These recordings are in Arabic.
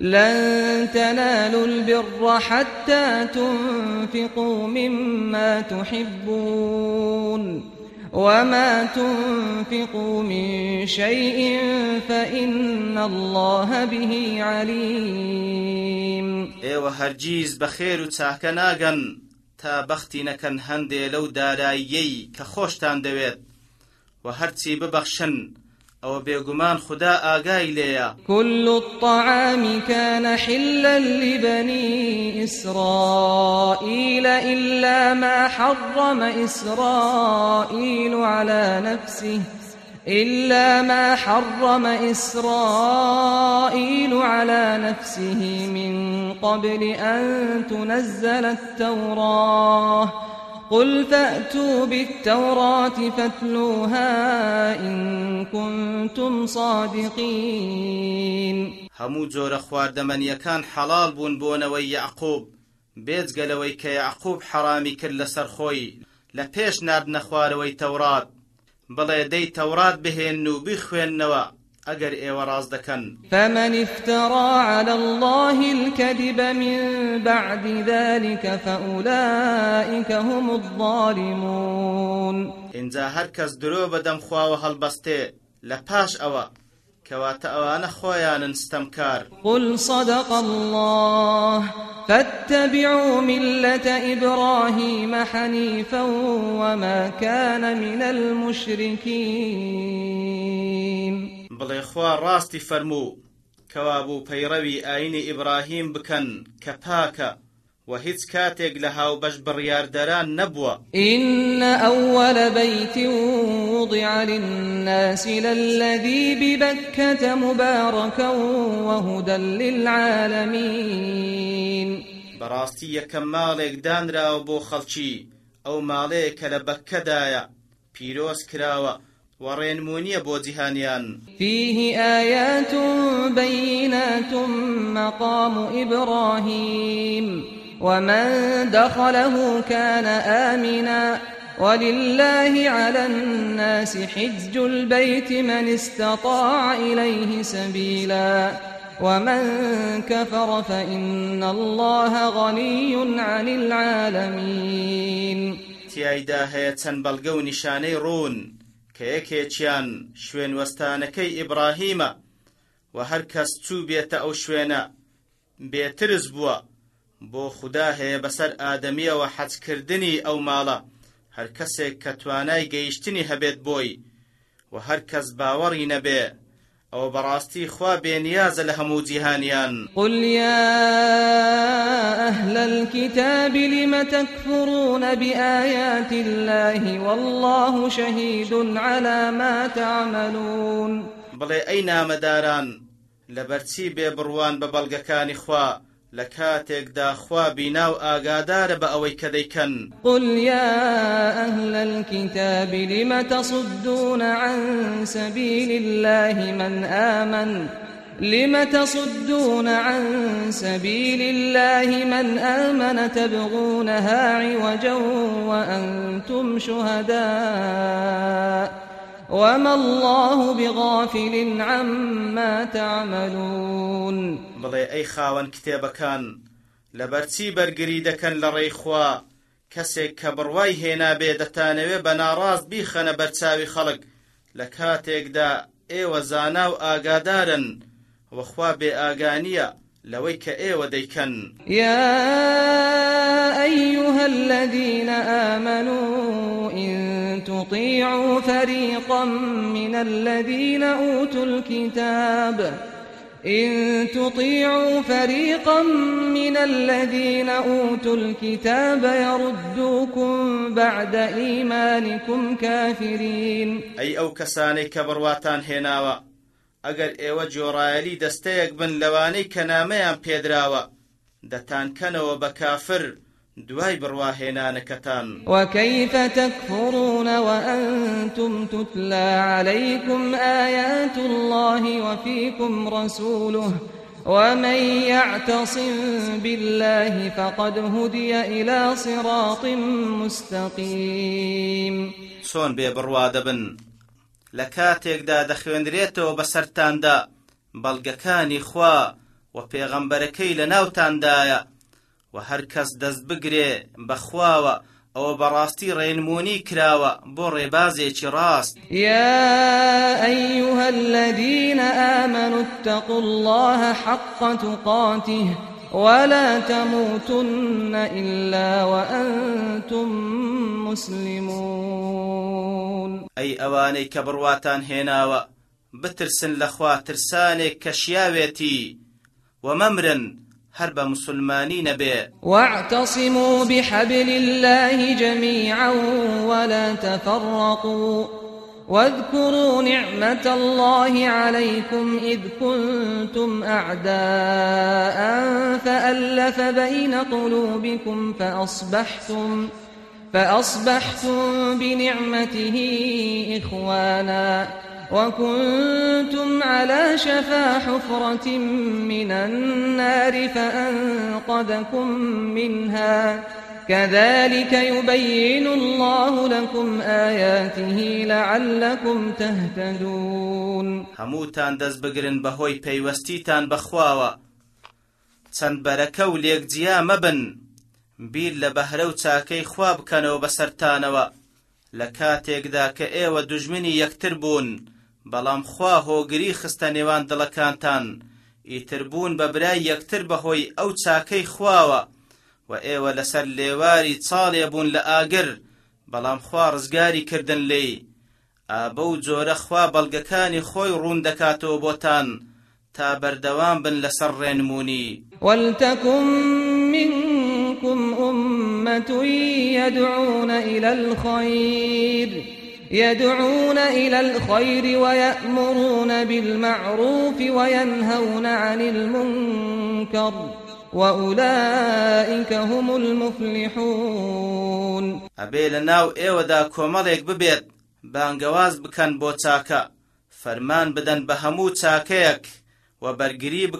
لن تنالوا البر حتى تنفقوا مما تحبون وما تنفقوا من شيء فإن الله به عليم. بە خێر و چاکە ناگەن تا بەختی نەکەن هەندێ لەو داراییەی کە خۆشتان دەوێت و أو بيغمان خدا آقاي ليا كل الطعام كان حلا لبني إسرائيل إلا ما حرم إسرائيل على نفسه إلا ما حرم إسرائيل على نفسه من قبل أن تنزل التوراة. قل فأتوا بالتوراة فاتلوها إن كنتم صادقين همو جۆرە خواردەمەنیەکان حەڵال بوون بۆنەوەی یعقوب بێجگەلەوەی کە یعقوب حەرامی کرد لەسەر خۆی لە پێش ناردنە خوارەوەی تەورات. بڵێ دەی تەورات بهێن و بیخوێننەوە. ئەگەر ئێوە ڕاست دەکەن فمن افترى على الله الكذب من بعد ذلك فأولئك هم الظالمون. اینجا هەر کەس درۆ بەدەم خواوە هەڵبەستێ لە پاش ئەوە کەواتە ئەوانە خۆیانن ستەمکار قل صدق الله فاتبعوا ملة إبراهيم حنيفا وما كان من المشركين. بڵێ خوا ڕاستی فەرموو کەوا بوو پەیڕەوی ئاینی ئیبراهیم بکەن کە پاکە و هیچ کاتێک لە هاوبەش بڕیاردەران نەبووە. إن أول بيت وضع للناس للذي ببكة مباركا وهدى للعالمين. بەڕاستی یەکەم ماڵێک دانراوە بۆ خەڵکی ئەو ماڵەیە کە لە بەکەدایە پیرۆز کراوە ورينمونية بوزهانيان فيه آيات بينات مقام إبراهيم ومن دخله كان آمنا ولله على الناس حج البيت من استطاع إليه سبيلا ومن كفر فإن الله غني عن العالمين. تيايدا هي تنبلغو نشاني رون. کە یەکێکیان شوێن وەستانەکەی ئیبراهیمە و هەر کەس چوو بێتە ئەو شوێنە بێترس بووە بۆ خوددا هەیە بەسەر ئادەمیەوە حەجکردنی ئەو ماڵە. هەر کەسێک کە توانای گەیشتنی هەبێت بۆی و هەر کەس باوەڕی نەبێ أو براستي خوا بينياز لهم جهانيان قل يا أهل الكتاب لم تكفرون بآيات الله والله شهيد على ما تعملون؟ بلي أين مداران لبرتي ببروان ببلغكان خوا لكاتێکدا خوا بيناو آقادار بأوي كديكن قل يا أهل الكتاب لم تصدون عن سبيل الله من آمن؟ لم تصدون عن سبيل الله من آمن؟ تبغونها عوجا وأنتم شهداء. وما الله بغافل عما تعملون بڵێ ئەی خاوەن کتێبەکان لەبەرچی بەرگری دەکەن لە ڕێیخوا؟ کەسێک کە بڕوای هێنا بێ دەتانەوێ بە ناڕاست بیخەنە بەرچاوی خەڵک لە کاتێکدا ئێوە زانا و ئاگادارن وەخوا بێ ئاگانیە لەوەی کە ئێوە دەیکەن. یا الذين آمنوا إن تطيعوا فريقا من الذين أوتوا الكتاب. إن تطيعوا فريقا من الذين أوتوا الكتاب يردوكم بعد إيمانكم كافرين. أي أو كساني كبرواتان هناوا. ئەگەر ئێوە جۆڕایەلی دەستەیەک بن لەوانەی کە نامەیان پێدراوە دەتانکەنەوە بە کافر دوای بڕواهێنانەکەتان وكيف تكفرون وأنتم تتلى عليكم آيات الله وفيكم رسوله ومن يعتصم بالله فقد هدي إلى صراط مستقيم. سون بێبڕوا لە کاتێکدا دەخوێنرێتەوە بەسەرتاندا بەڵگەکانی خوا. و پێغەمبەرەکەی لە ناوتاندایە و هەر کەس دەست بگرێ بەخواوە ئەوە بەڕاستی ڕێنمونی کراوە بۆ ڕێبازێکی ڕاست. يا أيها الذين آمنوا اتقوا الله حق تقاته ولا تموتن إلا وأنتم مسلمون. ئەی ئەوانەی کە بڕواتان هێناوە بترسن لەخوا ترسانێک کە شیاوێتی. بە مسلمانی نەبێ واعتصموا بحبل الله جميعا ولا تفرقوا. واذكروا نعمة الله عليكم إذ كنتم أعداء فألف بين قلوبكم فأصبحتم فأصبحتم بنعمته إخوانا. وكنتم على شفا حفرة من النار فأنقذكم منها كذلك يبين الله لكم آياته لعلكم تهتدون هەمووتان دەست بگرن بەهۆی پەیوەستیتان بەخواوە. چەند بەرەکە و لێکجیا مەبن. بیر لە بەهرە و چاکەی خوا بکەنەوە بەسەرتانەوە. لە کاتێکدا کە ئێوە دوژمنی یەکتر بوون. بەڵام خوا هۆگری خستە نێوان دڵەکانتان. ئیتربوون بە برای یەکتر بەهۆی ئەو چاکەی خواوە و ئێوە لەسەر لێواری چاڵێ بوون لە ئاگر. بەڵام خوا ڕزگاری کردن لێی. ئابە و جۆرە خوا بەڵگەکانی خۆی ڕوون دەکاتەوە بۆتان. تا بەردەوام بن لەسەر ڕێنمونی. ولتكن منكم أمة يدعون إلى الخير. يدعون إلى الخير ويأمرون بالمعروف وينهون عن المنكر وأولئك هم المفلحون. ئەبێ لە ناو ئێوەدا کۆمەڵێک ببێت بانگەواز بکەن بۆ چاکە فەرمان بدەن بە هەموو چاکەیەک و بەرگری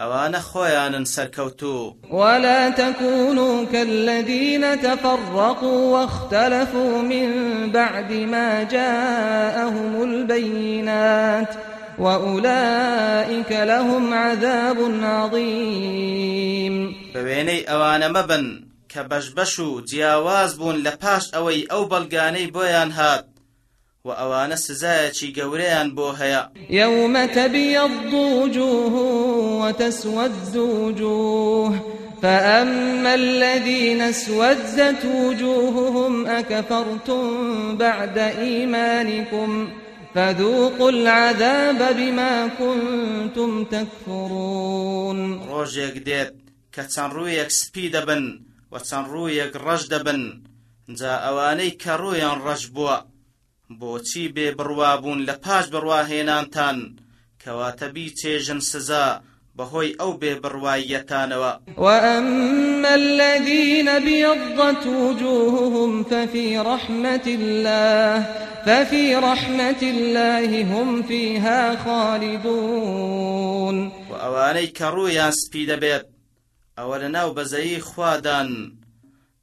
ئەوانە خۆیانن سەرکەوتوو ولا تكونوا كالذين تفرقوا واختلفوا من بعد ما جاءهم البينات وأولئك لهم عذاب عظيم. بەوێنەی ئەوانە مەبن کە بەشبەش و جیاواز بوون لە پاش ئەوەی ئەو بەڵگانەی بۆیان هات. و ئەوانە سزایەکی گەورەیان بۆ هەیە يوم تبيض وجوه وتسود وجوه فأما الذين اسودت وجوههم أكفرتم بعد إيمانكم فذوقوا العذاب بما كنتم تكفرون. ڕۆژێک دێت کە چەند ڕوویەک سپی دەبن و چەند ڕوویەک ڕەش دەبن جا ئەوانەی کە ڕوویان ڕەش بووە بۆچی بێ بڕوابوون لە پاش بڕواهێنانتان؟ کەواتە بیچێژن سزا بەهۆی ئەو بێ بڕوایەتانەوە وأما الذين ابيضت وجوههم ففي رحمة الله ففي رحمة الله هم فيها خالدون. و ئەوانەی کە ڕوویان سپی دەبێت ئەوە لە ناو بەزەیی خوادان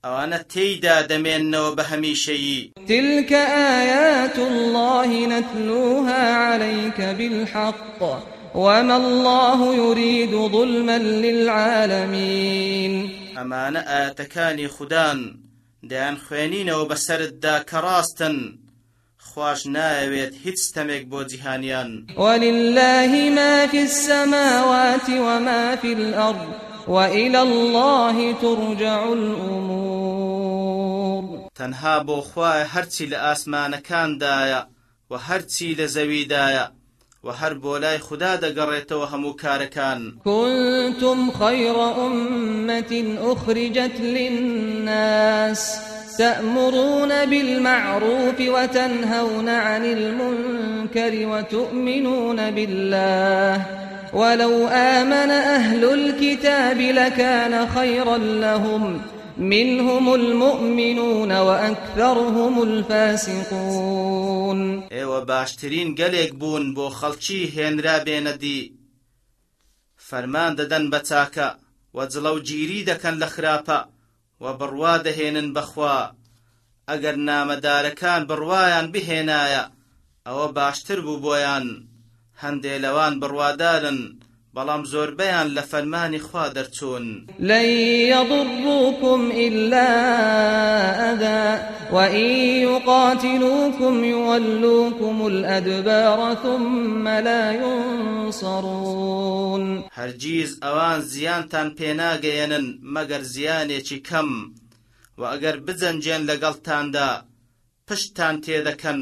ئەوانە تێیدا دەمێننەوە بە هەمیشەیی تلك آيات الله نتلوها عليك بالحق. وما الله يريد ظلما للعالمين. ئەمانە ئاەتەکانی خوددان دەیان خوێنینەوە بەسەرتدا کە ڕاستن خوش ناوێت هیچ ستەمێک بۆ جیهانیان ولله ما في السماوات وما في الأرض. وإلى الله ترجع الأمور. تەنها بۆ خوای هەرچی لە ئاسمانەکاندایە و هەرچی لە زەویدایە و هەر بۆ لای خوددا دەگەڕێتەوە هەموو کارەکان. كنتم خير أمة أخرجت للناس تأمرون بالمعروف وتنهون عن المنكر وتؤمنون بالله ولو آمن أهل الكتاب لكان خيرا لهم منهم المؤمنون وأكثرهم الفاسقون. ئێوە باشترین گەلێک بوون بۆ خەڵکی هێنرا بێنەدی فەرمان دەدەن بە چاکە و جڵە و گیری دەکەن لە خراپە و بڕوا دەهێنن بەخوا ئەگەر نامەدارەکان بڕوایان بهێنایە ئەوە باشتر بوو بۆیان هەندێ لەوان بڕوادارن بەڵام زۆربەیان لە فەرمانی خوا دەرچوون. لن يضروكم إلا أذى وإن يقاتلوكم يولوكم الأدبار ثم لا ينصرون. هەرگیز ئەوان زیانتان پێناگەیەنن مەگەر زیانێکی کەم و ئەگەر بجەنجێن لەگەڵتاندا پشتان تێدەکەن.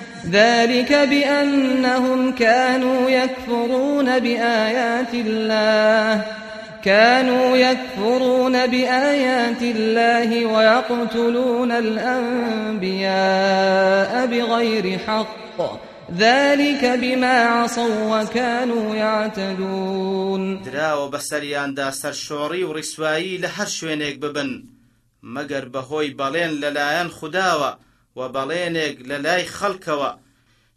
ذلك بأنهم كانوا يكفرون بآيات الله. كانوا يكفرون بآيات الله ويقتلون الأنبياء بغير حق. ذلك بما عصوا وكانوا يعتدون. دراوە بەسەریاندا سەرشۆڕی و ڕیسایی لە هەر شوێنێک ببن. مەگەر بەهۆی بەڵێن لەلایەن خودداوە و بەڵێنێک لە لای خەڵکەوە.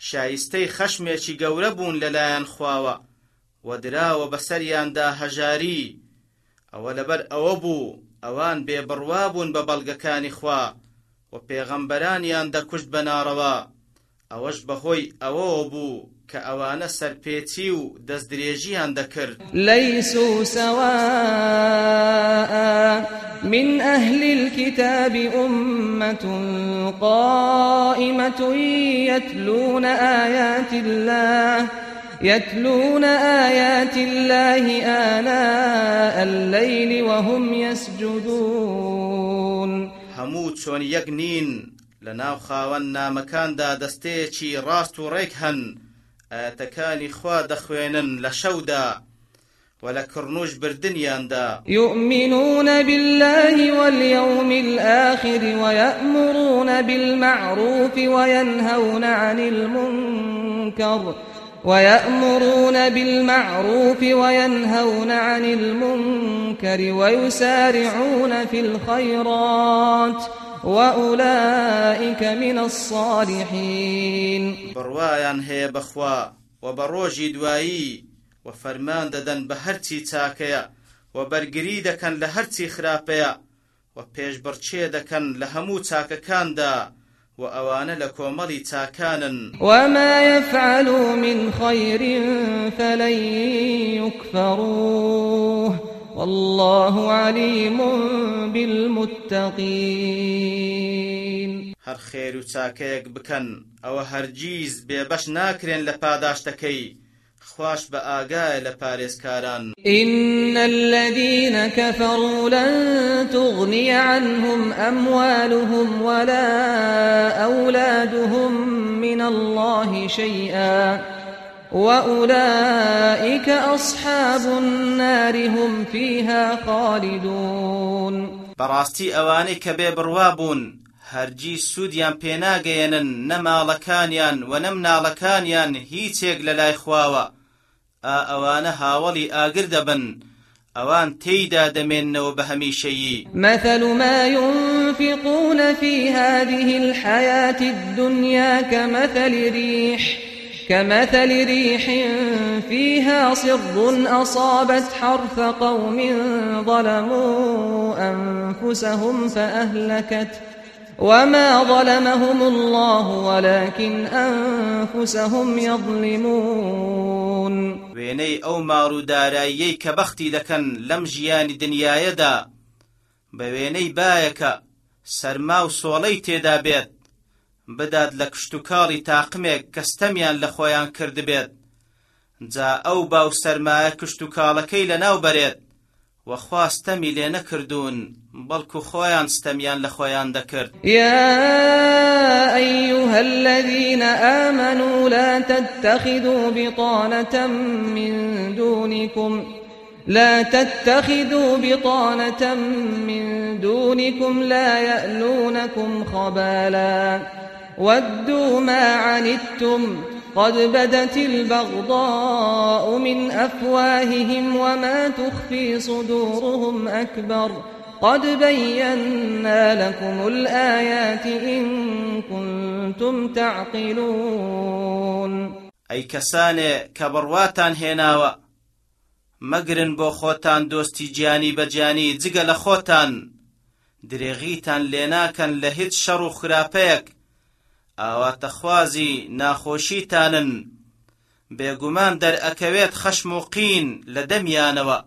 شایستەی خەشمێکی گەورە بوون لەلایەن خواوە. و دراوە بەسەریاندا هەژاری. ئەوە لەبەر ئەوە بوو ئەوان بێبڕوا بوون بە بەڵگەکانی خوا. و پێغەمبەرانیان دەکوشت بەناڕەوە ئەوەش بەهۆی ئەوەوە بوو. کە ئەوانە سەرپێچی و دەستدرێژیان دەکرد. ليسوا سواء من أهل الكتاب أمة قائمة يتلون آيات الله يتلون آيات الله آناء الليل وهم يسجدون. هەموو چۆن یەک نین لە ناو خاوەن نامەکاندا دەستەیەکی ڕاست و ڕێک هەن. ئاەتەکانی خوا دەخوێنن لە شەودا ولا كرنوش بردنياندا يؤمنون بالله واليوم الآخر ويأمرون بالمعروف وينهون عن المنكر ويأمرون بالمعروف وينهون عن المنكر ويسارعون في الخيرات وأولئك من الصالحين. بڕوایان هەیە بەخوا و بە ڕۆژی دوایی و فەرمان دەدەن بە هەرچی چاکەیە و بەرگری دەکەن لە هەرچی خراپەیە و پێشبڕچێ دەکەن لە هەموو چاکەکاندا و ئەوانە لە کۆمەڵی چاکانن. وما يفعلوا من خير فلن يكفروه. والله عليم بالمتقين. هەر خێر و چاکەیەک بکەن ئەوە هەرگیز بێبەش ناکرێن لە پاداشتەکەی. خوش بە ئاگایە لە پارێزکاران. إن الذين كفروا لن تغني عنهم أموالهم ولا أولادهم من الله شيئا. وأولئك أصحاب النار هم فيها خالدون ئەوانەی کە بێ بڕوابوون هەرگی سوودیان پێناگەیەنن نەماڵەکانیان و نەمناڵەکانیان هیچێک لە لای خواوە. ئا ئەوانە هاوڵی ئاگر دەبن ئەوان تێیدا دەمێننەوە بە هەمیشەیی. مثل ما ينفقون في هذه الحياة الدنيا كمثل ريح كمثل ريح فيها صر أصابت حرث قوم ظلموا أنفسهم فأهلكت وما ظلمهم الله ولكن أنفسهم يظلمون. وێنەی ئەو ماڕ و داراییەی کە بەختی دەکەن لەم ژیانی دنیاەدا بە وێنەی بایەکە سەرما بدات لە کشت و کاڵی تاقمێک کەستەمیان لە خۆیان کردبێت جا ئەو باو سەرمایە کشت و کاڵەکەی لە ناو بەرێت. وەخواستەمی لێ نەکردوون بەڵکو خۆیان ستەمیان لە خۆیان دەکرد. يا أيها الذين آمنوا لا تتخذوا بطانة من دونكم لا تتخذوا بطانة من دونكم لا يألونكم خبالا. ودوا ما عنتم قد بدت البغضاء من أفواههم وما تخفي صدورهم أكبر قد بينا لكم الآيات إن كنتم تعقلون. ئەی کەسانێ کە بڕواتان هێناوە مەگرن بۆ خۆتان دۆستی گیانی بەجیانی جگە لە خۆتان درێغیتان لێناکەن لە ئاواتەخوازی ناخۆشیتانن. بێگومان دەرئەکەوێت خەشم و قین لە دەمیانەوە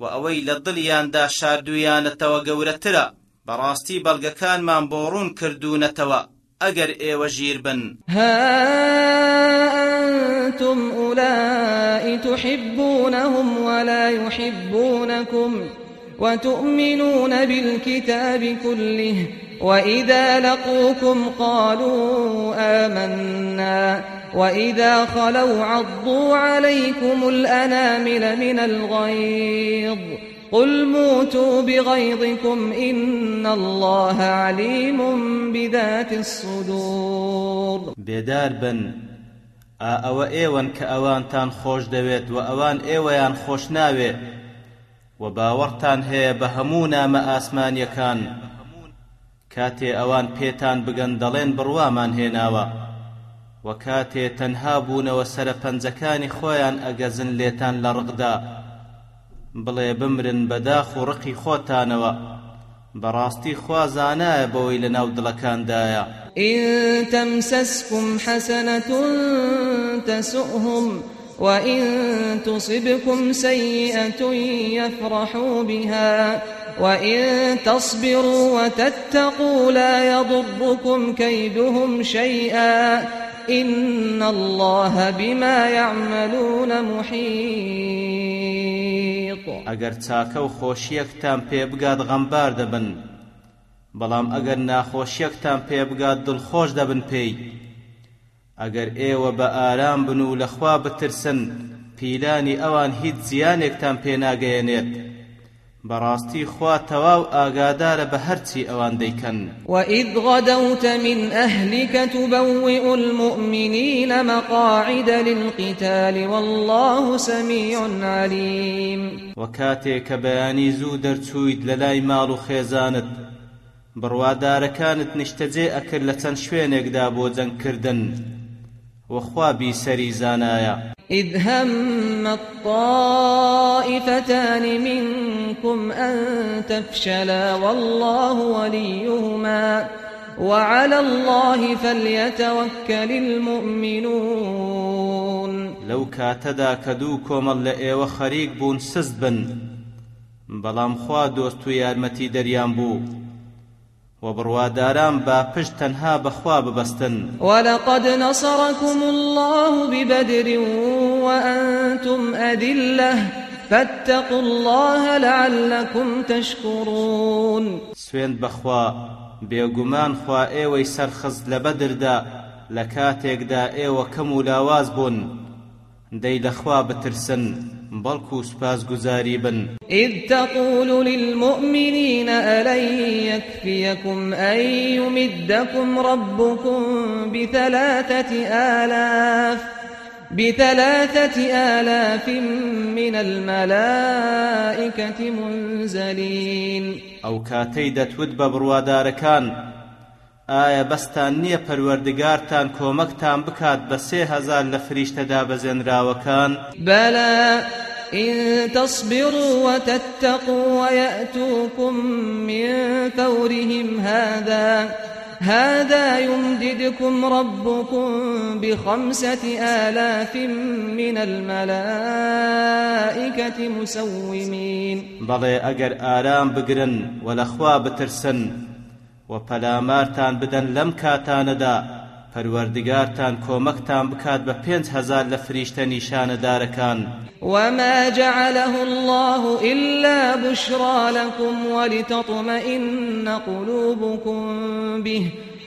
و ئەوەی لە دڵیاندا شاردویانەتەوە گەورەترە. بەڕاستی بەڵگەکانمان بۆ ڕوون کردوونەتەوە. ئەگەر ئێوە ژیر بن. أنتم أولئك تحبونهم ولا يحبونكم وتؤمنون بالكتاب كله وإذا لقوكم قالوا آمنا وإذا خلوا عضوا عليكم الأنامل من الغيظ قل موتوا بغيظكم إن الله عليم بذات الصدور بێدار بن. ئەوە ئێوەن کە ئەوانتان خۆش دەوێت و ئەوان ئێوەیان خۆش ناوێت و باوەڕتان هەیە بە هەموو نامە کاتێ ئەوان پێتان بگەن دەڵێن بڕوامان هێناوە. و کاتێ تەنها بوونەوە سرە پەنجەکانی خۆیان ئەگەزن لێتان لە ڕقدا. بڵێ بمرن بەداخ و ڕقی خۆتانەوە. بەڕاستی خوازانایە بەوەی لە ناو دڵەکاندایە. إن تمسسكم حسنة تسؤهم وإن تصبكم سيئة يفرحوا بها. وإن تصبروا وتتقوا لا يضركم كيدهم شيئا إن الله بما يعملون محيط ئەگەر چاکە و خۆشیەکتان پێ بگات غەمبار دەبن بەڵام ئەگەر ناخۆشیەکتان بگات دڵخۆش دەبن پێی. ئەگەر ئێوە بە ئارام بن و لەخوا بترسن پیلانی ئەوان هیچ زیانێکتان پێناگەیەنێت بەڕاستی خوا تەواو ئاگادارە بە هەرچی ئەوان دەیکەن. وإذ غدوت من أهلك تبوئ المؤمنين مقاعد للقتال والله سميع عليم. وكاتێک کە بەیانی زوو دەرچوویت لە لای ماڵ و خێزانت. بڕوادارەکانت نیشتەجێ ئەکرد لە چەند شوێنێکدا بۆ جەنگکردن. وخوا بیسەری زانایە. إذ هم الطائفتان منكم أن تفشلا والله وليهما وعلى الله فليتوكل المؤمنون. لو كاتدا كدو كومل لئيوە خەریک بوون سست بن بەڵام خوا دۆست و یارمەتی دەریان بوو وە بڕواداران با پشت تەنها بەخوا ببەستن. ولقد نصركم الله ببدر وأنتم أذلة. فاتقوا الله لعلكم تشكرون. سوێند بەخوا بێگومان خوا ئێوەی سەرخست لە بەدردا لە کاتێکدا ئێوە کەم و لاواز بوون دەی لەخوا بترسن. بەڵکو سپاس گوزاری بن. إذ تقول للمؤمنين ألن يكفيكم أن يمدكم ربكم بثلاثة آلاف بثلاثة آلاف من الملائكة منزلين. أو كاتي دەتوت بە بڕوادارەکان ئایا بەستان نییە پەروەردگارتان کۆمەکتان بکات بە سێ هەزار لە فریشتەدا بەزێنراوەکان بەلا إن تصبروا وتتقوا ويأتوكم من فورهم هذا هذا يمددكم ربكم بخمسة آلاف من الملائكة مسومين. بەڵێ ئەگەر ئارام بگرن و لەخوا بترسن و پەلامارتان بدەن لەم کاتانەدا. پەروەردگارتان کۆمەکتان بکات بە پێنج هەزار لە فریشتە نیشانەدارەکان. وما جعله الله إلا بشرى لكم ولتطمئن قلوبكم به.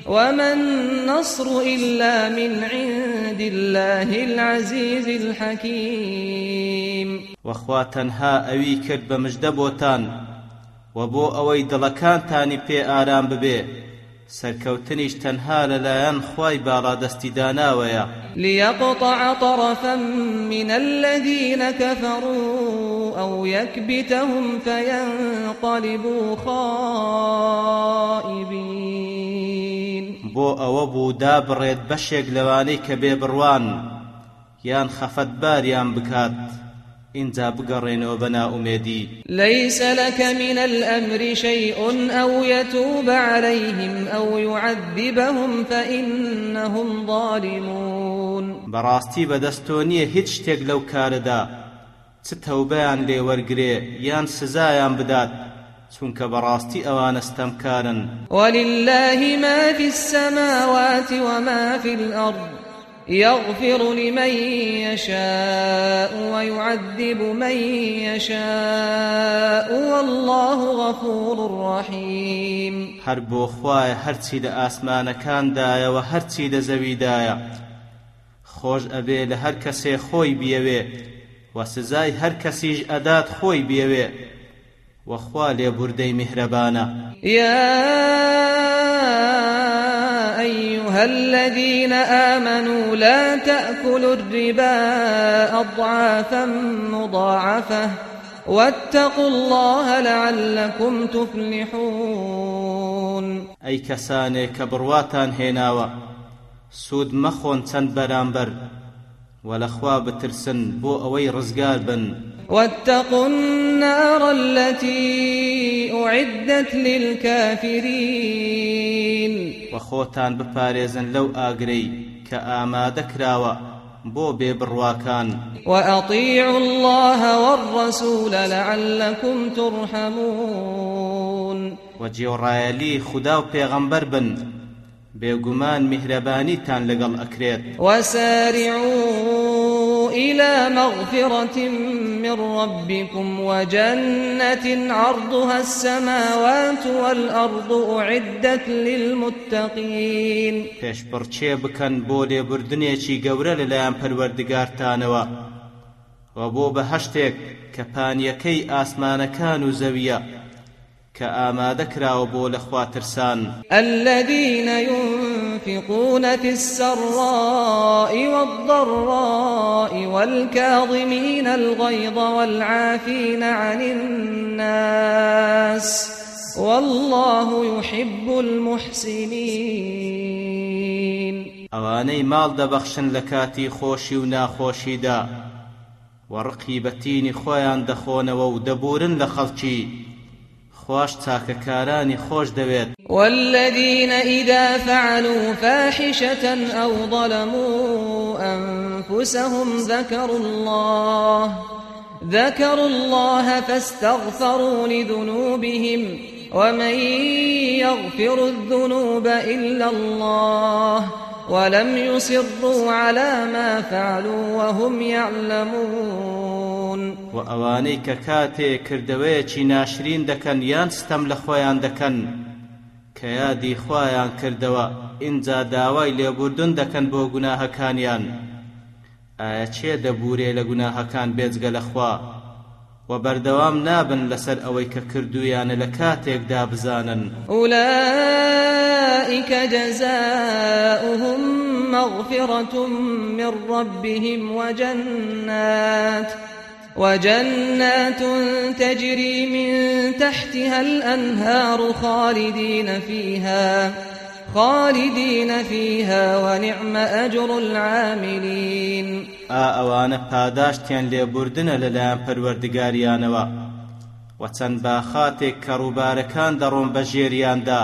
وما النصر إلا من عند الله العزيز الحكيم. وخوا تنها أوي كرد بمجدبوتان و بۆ ئەوەی دڵەکانتانی پێ ئارام ببێ سەرکەوتنیش تەنها لەلایەن خوای باڵادەستی داناوەیە ليقطع طرفا من الذين كفروا أو يكبتهم فينقلبوا خائبين. بۆ ئەوە بوو دابڕێت بەشێک لەوانەی کە بێ بڕوان یان خەفەتباریان بکات اینجا بگەڕێنەوە بە ناومێدی ليس لك من الأمر شيء أو يتوب عليهم أو يعذبهم فإنهم ظالمون. بەدەستۆ نییە هیچ شتێک لەو کارەدا چ تەوبەیان لێ یان سزایان بدات. چونکە بەڕاستی ئەوانە ستەمکارن ولله ما في السماوات وما في الأرض. يغفر لمن يشاء ويعذب من يشاء والله غفور رحيم. هەر بۆ خوایە هەرچی لە ئاسمانەکاندایەوە هەرچی لە زەویدایە. خۆش ئەبێ لە هەر کەسێ خۆی بیەوێ و سزای هەر کەسیش ئەدات خۆی بیەوێ. وەخوا لێبوردەی میهرەبانە. يا أيها الذين آمنوا لا تأكلوا الربا أضعافا مضاعفة واتقوا الله لعلكم تفلحون. ئەی کەسانێک کە بڕواتان هێناوە سوود مەخۆن چەند بەرامبەر وەلەخوا بترسن بۆ ئەوەی ڕزگار بن واتقوا النار التي أعدت للكافرين. وەخۆتان بپارێزن لەو ئاگرەی کە ئامادە کراوە بۆ بێبڕواکان. وأطيعوا الله والرسول لعلكم ترحمون. وەجێوڕایەلی خوددا و پێغەمبەر بن بێگومان میهرەبانیتان لەگەڵ ئەکرێت. وسارعوا إلى مغفرة من ربكم وجنة عرضها السماوات والأرض أعدت للمتقين. پێشبڕچێ بکەن بۆ لێبوردنێکی گەورە لەلایەن پەروەردگارتانەوە و بۆ بەهەشتێک کە پانیەکەی ئاسمانەکان و زەویە کە ئامادە کراوە بۆ لەخوا ترسان الذين ينفقون في السراء والضراء والكاظمين الغيظ والعافين عن الناس والله يحب المحسنين. ئەوانەی ماڵ دەبەخشن لە کاتی خۆشی و ناخۆشیدا وەڕقی بەتینی خۆیان دەخۆنەوە و دەبورن لە خوش تاككاراني خوش دويت والذين إذا فعلوا فاحشة أو ظلموا أنفسهم ذكروا الله ذكروا الله فاستغفروا لذنوبهم ومن يغفر الذنوب إلا الله. ولم يصروا على ما فعلوا وهم يعلمون وأواني ككاتي كردويتي ناشرين دكن يان ستم لخويان دكن كيادي خوايان كردوا إنزا داوای لێبوردن دەکەن بۆ گوناهەکانیان. ئایا چێ دەبورێ لە گوناهەکان بێجگە لەخوا و بەردەوام نابن لەسەر ئەوەی کە کردویانە لە کاتێکدا بزانن مغفرة من ربهم وجنات وجنات تجري من تحتها الأنهار خالدين فيها خالدين فيها ونعم أجر العاملين. ئا ئەوانە پاداشتیان لێبوردنە لەلایەن پەروەردگاریانەوە. و چەند باخاتێک کە ڕووبارەکان دەڕۆن بە ژێریاندا.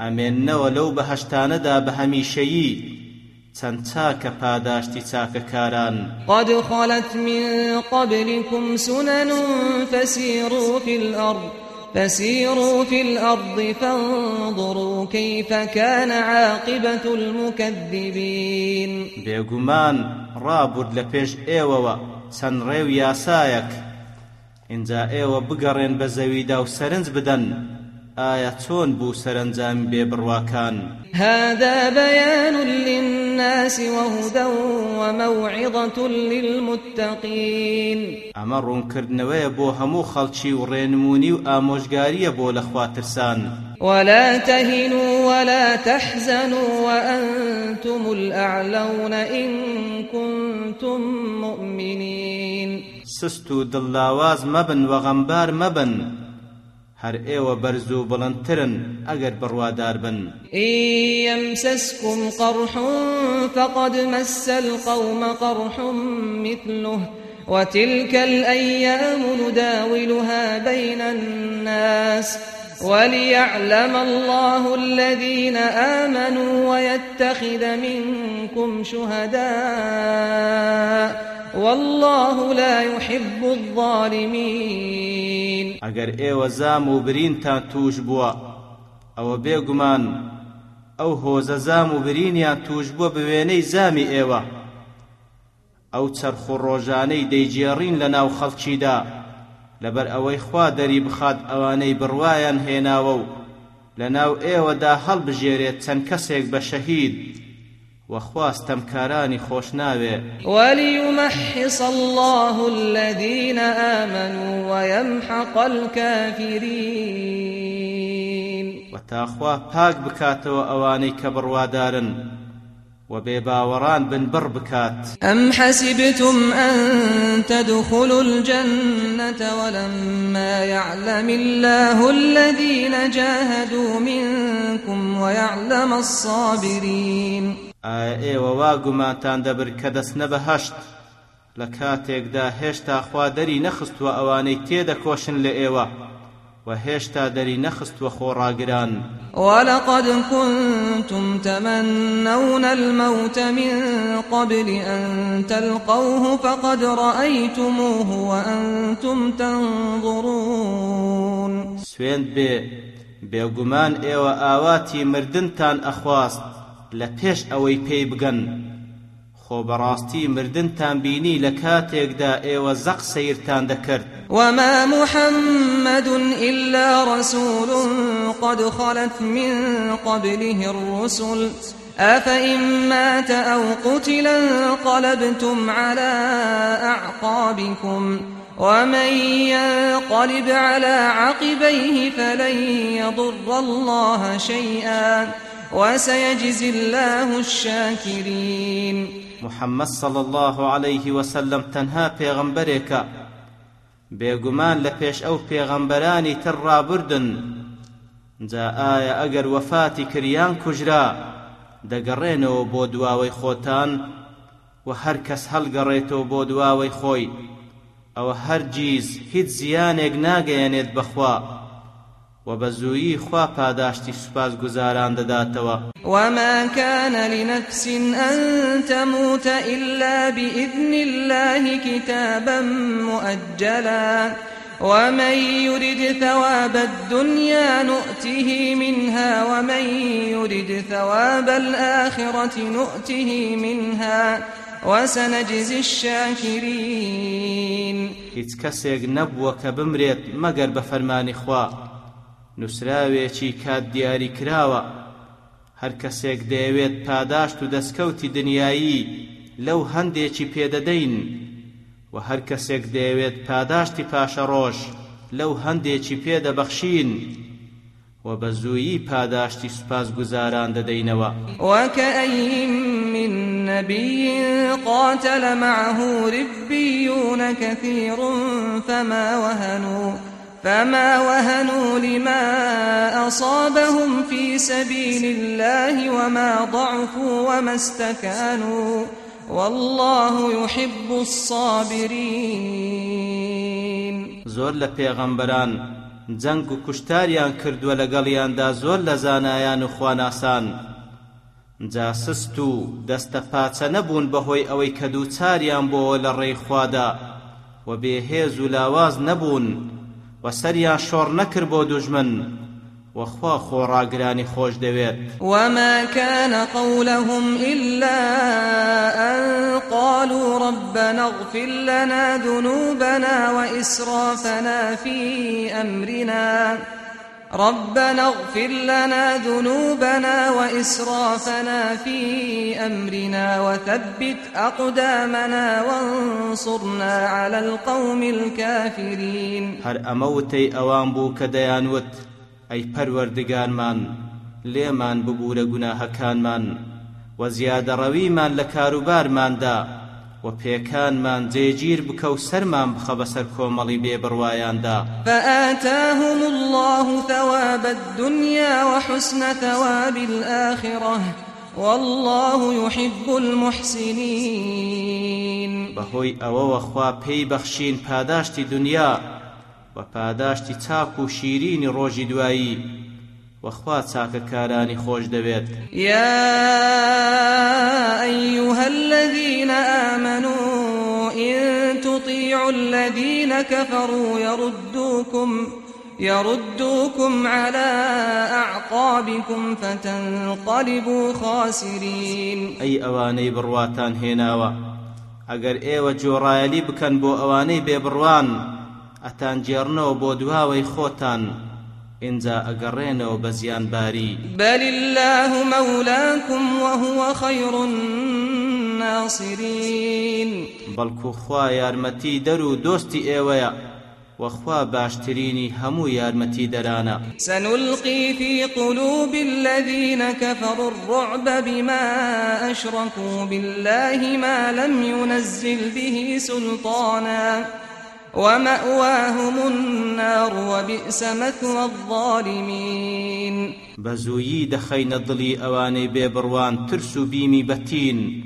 ئەمێننەوە لەو بەهەشتانەدا بە هەمیشەیی چەند چاکە پاداشتی چاکەکاران. قد خلت من قبلكم سنن فسيروا في الأرض فسيروا في الأرض فانظروا كيف كان عاقبة المكذبين. بيغمان رابود لپیش ایووا چەند ڕێو یاسایەک. اینجا ئێوە بگەڕێن بە زەویدا و سەرنج بدەن. ئایا چۆن بوو سەرنجام بێبڕواکان هذا بيان للناس وهدى وموعظة للمتقين. ئەمە ڕوونکردنەوەیە بۆ هەموو خەڵکی و ڕێنمونی و ئامۆژگاریە بۆ لە خواترسان. ولا تهنوا ولا تحزنوا وأنتم الأعلون إن كنتم مؤمنين. سستو دلاواز مبن وغمبار مبن هر ئێوە بەرز و بڵندترن ئەگەر بڕوادار بن يمسسكم قرح فقد مس القوم قرح مثله وتلك الأيام نداولها بين الناس. وليعلم الله الذين آمنوا ويتخذ منكم شهداء. والله لا يحب الظالمين. اگر ئێوە زام و برینتان توش بووە ئەوە بێگومان ئەو هۆزە زام و برینیان توش بووە بوێنەی زامی ئێوە. ئەو چرخ و ڕۆژانەی دەیجێڕین لە ناو خەڵکیدا لەبەر ئەوەی خوا دەری بخات ئەوانەی بڕوایان هێناوە و لە ناو ئێوەدا هەڵبژێرێت چەند کەسێک بە شەهید. وخواستم كاراني خوش ناوي وليمحص الله الذين آمنوا ويمحق الكافرين. وە تا خوا پاک بکاتەوە ئەوانەی کە بڕوادارن وە بێباوەڕان بنبڕ بکات أم حسبتم أن تدخلوا الجنة ولما يعلم الله الذين جاهدوا منكم ويعلم الصابرين؟ ئێوە وا گومانتان دەبرد کە دەچنە بەهەشت لە کاتێکدا هێشتا خوا دەری نەخستووە ئەوانەی تێدەکۆشن لە ئێوە و هێشتا دەری نەخستووە خۆڕاگران. ولقد كنتم تمنون الموت من قبل أن تلقوه فقد رأيتموه وأنتم تنظرون. سوێند بێ بێگومان ئێوە ئاواتی مردنتان ئەخواست. لە پێش ئەوەی پێی بگەن. خۆ بەڕاستی مردنتان بینی لە کاتێکدا ئێوە زەق سەیرتان دەکرد. وما محمد إلا رسول قد خلت من قبله الرسل. أفإن مات أو قتل انقلبتم على أعقابكم. ومن ينقلب على عقبيه فلن يضر الله شيئا. وسيجزي الله الشاكرين. محمد صلى الله عليه وسلم تنها پیغمبرێکە بێگومان لە پێش ئەو پێغەمبەرانی تر ڕابردن جا ئایا ئەگەر وەفاتی کریان کوژرا دەگەڕێنەوە بۆ دواوەی خۆتان و هەر کەس هەڵگەڕێتەوە بۆ دواوەی خۆی ئەوە هەرگیز هیچ زیانێک ناگەیەنێت بەخوا وبزوي خوا پاداشتی سپاس گزاران دداتوا وما كان لنفس أن تموت إلا بإذن الله كتابا مؤجلا. ومن يرد ثواب الدنيا نؤته منها ومن يرد ثواب الآخرة نؤته منها. وسنجزي الشاكرين. هیچ کەسێک نەبووە کە بمرێت مەگەر بە فەرمانی خوا. نووسراوێکی کات دیاری کراوە. هەر کەسێک دەیەوێت پاداشت و دەستکەوتی دنیایی لەو هەندێکی پێدەدەین و هەر کەسێک دەیەوێت پاداشتی پاشە ڕۆژ لەو هەندێکی پێدەبەخشین و بە زوویی پاداشتی سوپاس گوزاران دەدەینەوە. وەکەئین من نبي قاتل معه ربيون كثير فما وهنوا فما وهنوا لما أصابهم في سبيل الله وما ضعفوا وما استكانوا والله يحب الصابرين زۆر لە پێغەمبەران جەنگ و کوشتاریان کردووە لەگەڵیاندا زۆر لە زانایان و خواناسان. جا سست و دەستە پاچە نەبوون بەهۆی ئەوەی کە دووچاریان بۆەوە لە خوادا و بێهێز و لاواز نەبوون. وە سەریان شۆڕ نەکرد بۆ دوژمن وە خوا خۆراگرانی خۆش دەوێت وما كان قولهم إلا أن قالوا ربنا اغفر لنا ذنوبنا وإسرافنا في أمرنا ربنا اغفر لنا ذنوبنا وإسرافنا في أمرنا وثبت أقدامنا وانصرنا على القوم الكافرين. هر أموتي أوان بو كديانوت ئەی پەروەردگارمان لێمان ببوورە گوناهەکانمان و زیادەڕەویمان لە کاروبارماندا و پێکانمان جێگیر بکە و سەرمان بخە بەسەر کۆمەڵی بێبڕوایاندا. فآتاهم الله ثواب الدنيا وحسن ثواب الآخرة والله يحب المحسنين. بەهۆی ئەوەوە خوا پێی بەخشین پاداشتی دنیا و پاداشتی چاک و شیرینی ڕۆژی دوایی. وخوا چاکەکارانی خۆش دەوێت. يا أيها الذين آمنوا إن تطيعوا الذين كفروا يردوكم يردوكم على أعقابكم فتنقلبوا خاسرين أي أواني برواتان هناوا ئەگەر ئێوە جۆڕایەلی بکەن بۆ ئەوانەی بێبڕوان ئەتان جێڕنەوە بۆ دواوەی خۆتان. ئینجا ئەگەڕێنەوە بە زیانباری بل الله مولاكم وهو خير الناصرين. بەڵکو خوا یارمەتی دەر و دۆستی ئێوەیە وخوا باشتريني همو يارمتي درانا. سنلقي في قلوب الذين كفروا الرعب بما أشركوا بالله ما لم ينزل به سلطانا. ومأواهم النار وبئس مثوى الظالمين. بزويي دخين الضلي أواني بيبروان ترسو بيمي بتين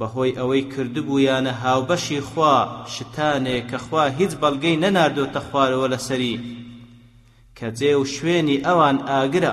بەهۆی ئەوەی کردبوویانە هاوبەشی خوا شتانێک کە خوا هیچ بەڵگەی نەناردۆتە خوارەوە لەسەری. کە جێ و شوێنی ئەوان ئاگرە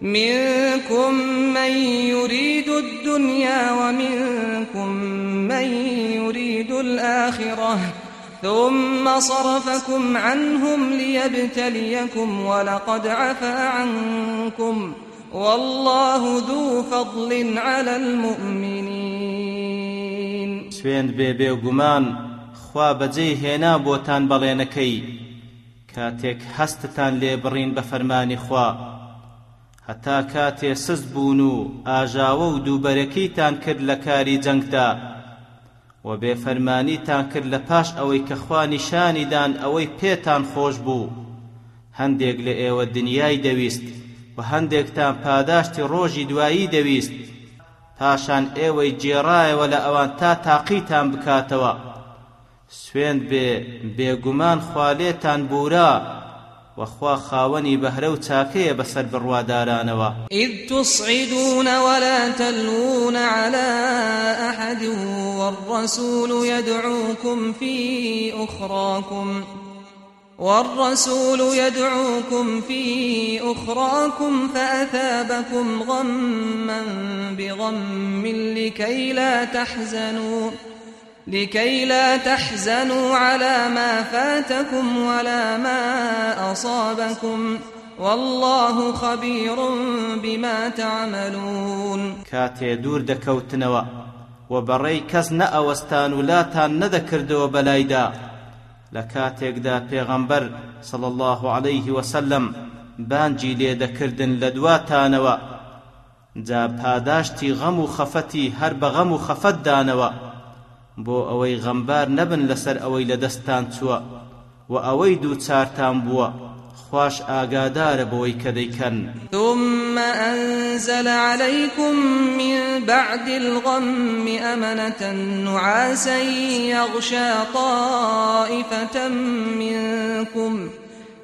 منكم من يريد الدنيا ومنكم من يريد الآخرة. ثم صرفكم عنهم ليبتليكم ولقد عفا عنكم ۖ. والله ذو فضل على المؤمنين. سوێند بێ بێگومان خوا بەجێ هێنا بۆتان بەڵێنەکەی. کاتێک هەستتان لێ بڕین بە فەرمانی خوا. هەتا کاتێ سست بوون و ئاژاوە و دووبەرەکەیتان کرد لە کاری جەنگدا و بێفەرمانیتان کرد لە پاش ئەوەی کە خوا نیشانیدان ئەوەی پێتان خۆش بوو. هەندێک لە ئێوە دنیای دەویست و هەندێکتان پاداشتی ڕۆژی دوایی دەویست. پاشان ئێوەی جێڕایەوە لە ئەوان تا تاقیتان بکاتەوە. سوێند بێ بێگومان خوالێتان بورا وخوا خاوني بهرو تاكي بسر بروادارانوا إذ تصعدون ولا تلوون على أحد والرسول يدعوكم في أخراكم والرسول يدعوكم في أخراكم فأثابكم غما بغم لكي لا تحزنوا. لكي لا تحزنوا على ما فاتكم ولا ما أصابكم. والله خبير بما تعملون. كاتي دور دكوتنوا وبري كزن أوستان لا تان ندكردوا بلايدا لكاتێکدا پێغەمبەر صلى الله عليه وسلم بانجی لێدەکردن لە دواتانەوە. جا پاداشتی غەم و خەفەتی هەر بە دانەوە. بۆ ئەوەی غەمبار نەبن لەسەر ئەوەی لە دەستان چووە و ئەوەی دوو چارتان بووە خواش آقادار بوي كديكن ثم أنزل عليكم من بعد الغم أمنة نعاسا يغشى طائفة منكم.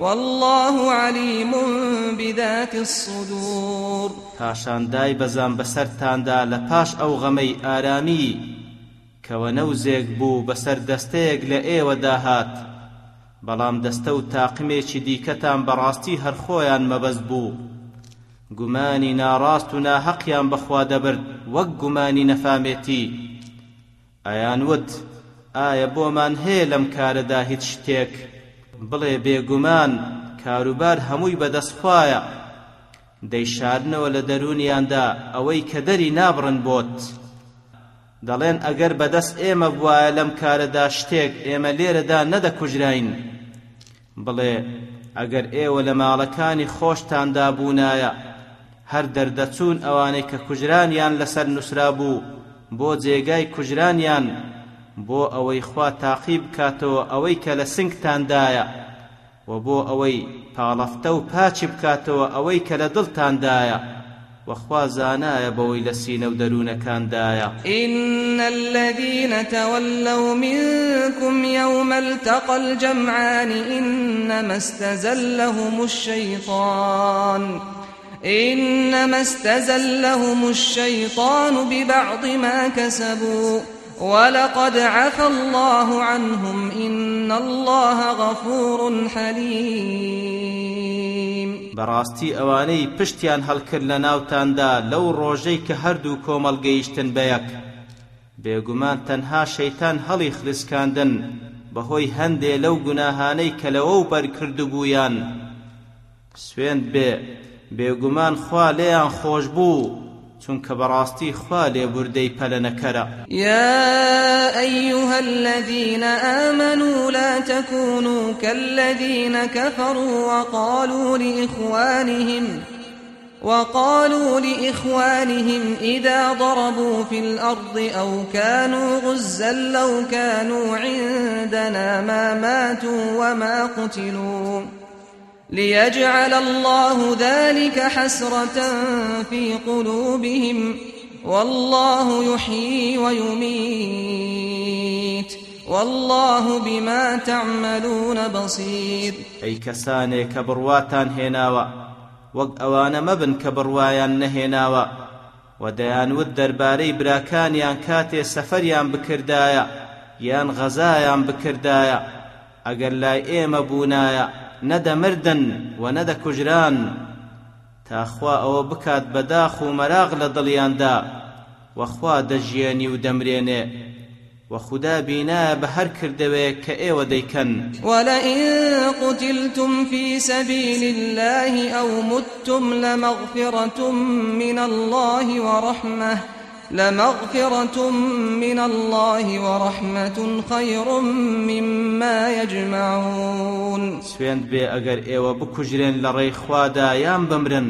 والله عليم بذات الصدور. پاشاندای بەزان بەسەرتاندا لە پاش ئەو غەمەی ئارامی کەوە نەوزێک بوو بەسەر دەستەیەک لە ئێوە داهات. بەڵام دەستە و تاقمێکی دیکەتان بەڕاستی هەرخۆیان مەبەست بوو. گومانی ناڕاست و ناهەقیان بەخوا دەبرد وەک گومانی نەفامێتی. ئەیان وت ئایا بۆمان هەیە لەم کارەدا هیچ شتێک؟ بڵێ بێگومان کاروبار هەمووی بەدەستخوایە دەیشارنەوە لە دەرونیاندا ئەوەی کە دەری نابڕن بۆت. دەڵێن ئەگەر بەدەست ئێمە بوایە لەم کارەدا شتێک ئێمە لێرەدا نەدەکوژراین. بڵێ ئەگەر ئێوە لە ماڵەکانی خۆشتاندا بوونایە هەر دەردەچوون ئەوانەی کە کوژرانیان لەسەر نووسرا بوو بۆ جێگای کوژرانیان بۆ ئەوەی خوا تاقیب بکاتەوە ئەوەی کە لە سنگتاندایە و بۆ ئەوەی پاڵەفتە و پاچی بکاتەوە ئەوەی کە لە دڵتاندایە وخوا زانایە بەوەی لە سینە و دەروونەکاندایە إن الذين تولوا منكم يوم التقى الجمعان إنما استزلهم الشيطان. إنما استزلهم الشيطان ببعض ما كسبوا. ولقد عفا الله عنهم إن الله غفور حليم. بەڕاستی ئەوانەی پشتیان هەڵکرد لە ناوتاندا لەو ڕۆژەی کە هەردوو کۆمەڵ گەیشتن بەیەک بێگومان تەنها شەیتان هەڵی خلیسکاندن بەهۆی هەندێ لەو گوناهانەی کە لەوەوبەر کردبوویان سوێند بێ بێگومان خوا ليان خۆش بوو چونکە بەڕاستی خوا لێبوردەی پەلەنەکەرە. يا أيها الذين آمنوا لا تكونوا كالذين كفروا وقالوا لإخوانهم وقالوا لإخوانهم إذا ضربوا في الأرض أو كانوا غزا لو كانوا عندنا ما ماتوا وما قتلوا. ليجعل الله ذلك حسرة في قلوبهم. والله يحيي ويميت. والله بما تعملون بصير. کەسانێک کە بڕواتان هێناوە وەک ئەوانە مەبن کە بڕوایان نەهێناوە و دەیانوت دەربارەی براکانیان کاتێ سەفەریان بکردایە یان غەزایان بکردایە ئەگەر لای ئێمە نەدەمردن و نەدەکوژران تاخوا ئەوە بکات بەداخ و مەراغ لە دڵیاندا وەخوا دەژیێنی و دەمرێنێ وخدا بينا بهر كردوه كأيوة ديكن ولئن قتلتم في سبيل الله أو متم لمغفرة من الله ورحمة لمغفرة من الله ورحمة خير مما يجمعون. بێ ئەگەر ئێوە بکوژرێن لە ڕێی خوادا یان بمرن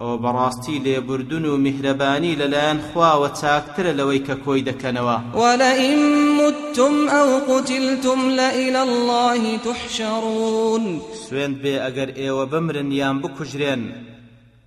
ئەوە بەڕاستی لێبوردن و میهرەبانی لەلایەن خواوە چاکترە لەوەی کە کۆی دەکەنەوە. وەلئین متتم ئەو قوتلتم لإلى الله تحشرون. سوێند بێ ئەگەر ئێوە بمرن یان بکوژرێن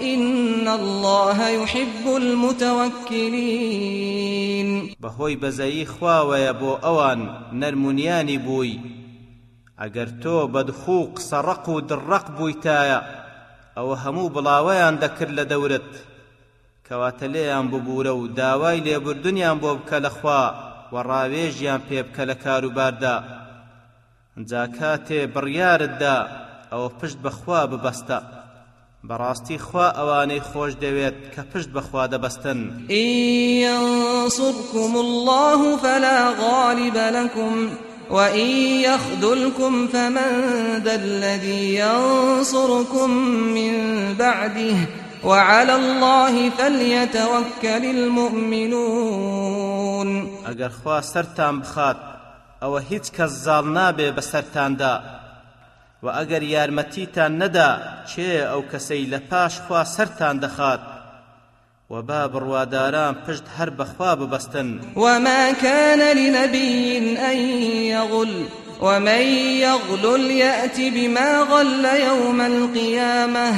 إن الله يحب المتوكلين بەهۆی بەزەیی خواوەیە بۆ ئەوان نەرمونیانی بووی. ئەگەر تۆ بەدخوو قسەڕق و دڕق بوویتایە ئەوە هەموو بڵاوەیان دەکرد لە دەورت. کەواتە لێیان ببوورە و داوای لێبوردنیان بۆ بکە لەخوا و ڕاوێژیان پێ بکە لە کاروباردا. جا کاتێ بڕیارتدا ئەوە پشت بەخوا ببەستە. بەڕاستی خوا ئەوانەی خۆش دەوێت کە پشت بەخوا دەبەستن. ينصركم الله فلا غالب لكم وإن يخذلكم فمن ذا الذي ينصركم من بعده. وعلى الله فليتوكل المؤمنون. ئەگەر خوا سەرتان بخات ئەوە هیچ کەس زاڵ نابێ بەسەرتاندا و ئەگەر یارمەتیتان نەدا چێ ئەو کەسەی لە پاش خوا سەرتان دەخات؟ و با بڕواداران پشت هەر بەخوا ببەستن. وما كان لنبي أن يغل ومن يغلل يأت بما غل يوم القيامة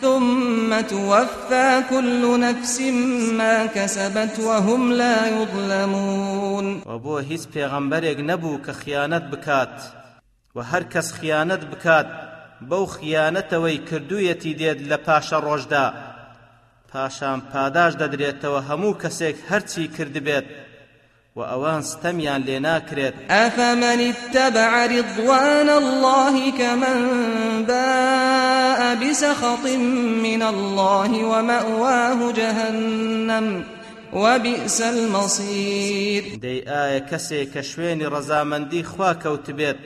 ثم توفى كل نفس ما كسبت وهم لا يظلمون. وبو هیچ پێغەمبەرێک نەبوو کە خیانەت بکات. و هەر کەس خیانەت بکات بەو خیانەتەوەی کردوویەتی دێت لە پاشە ڕۆژدا پاشان پاداش دەدرێتەوە هەموو کەسێک هەرچی کردبێت و ئەوان ستەمیان لێ ناکرێت ئەفەمەنی تەبعری دووانە اللهی کەمەن بە بیسە خەڵی من اللهی ومەواه جەهنم. وبئس المصير دي آية كسي كشويني رزامندي خوا كوتبيت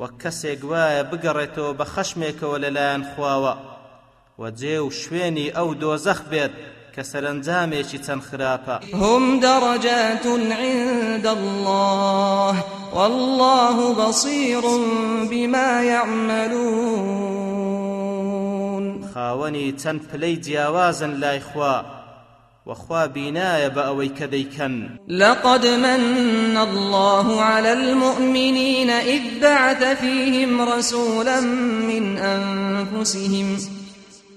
وەک کەسێک وایە بگەڕێتەوە بە خەشمێکەوە لەلایەن خواوە. و جێ و شوێنی ئەو دۆزەخ بێت کە سەرنجامێکی چەند خراپە هم درجات عند الله والله بصير بما يعملون. خاوەنی چەند پلەی جیاوازن لای خوا. وخوا ئەوەی کە دەیکەن. لقد من الله على المؤمنين إذ بعث فيهم رسولا من أنفسهم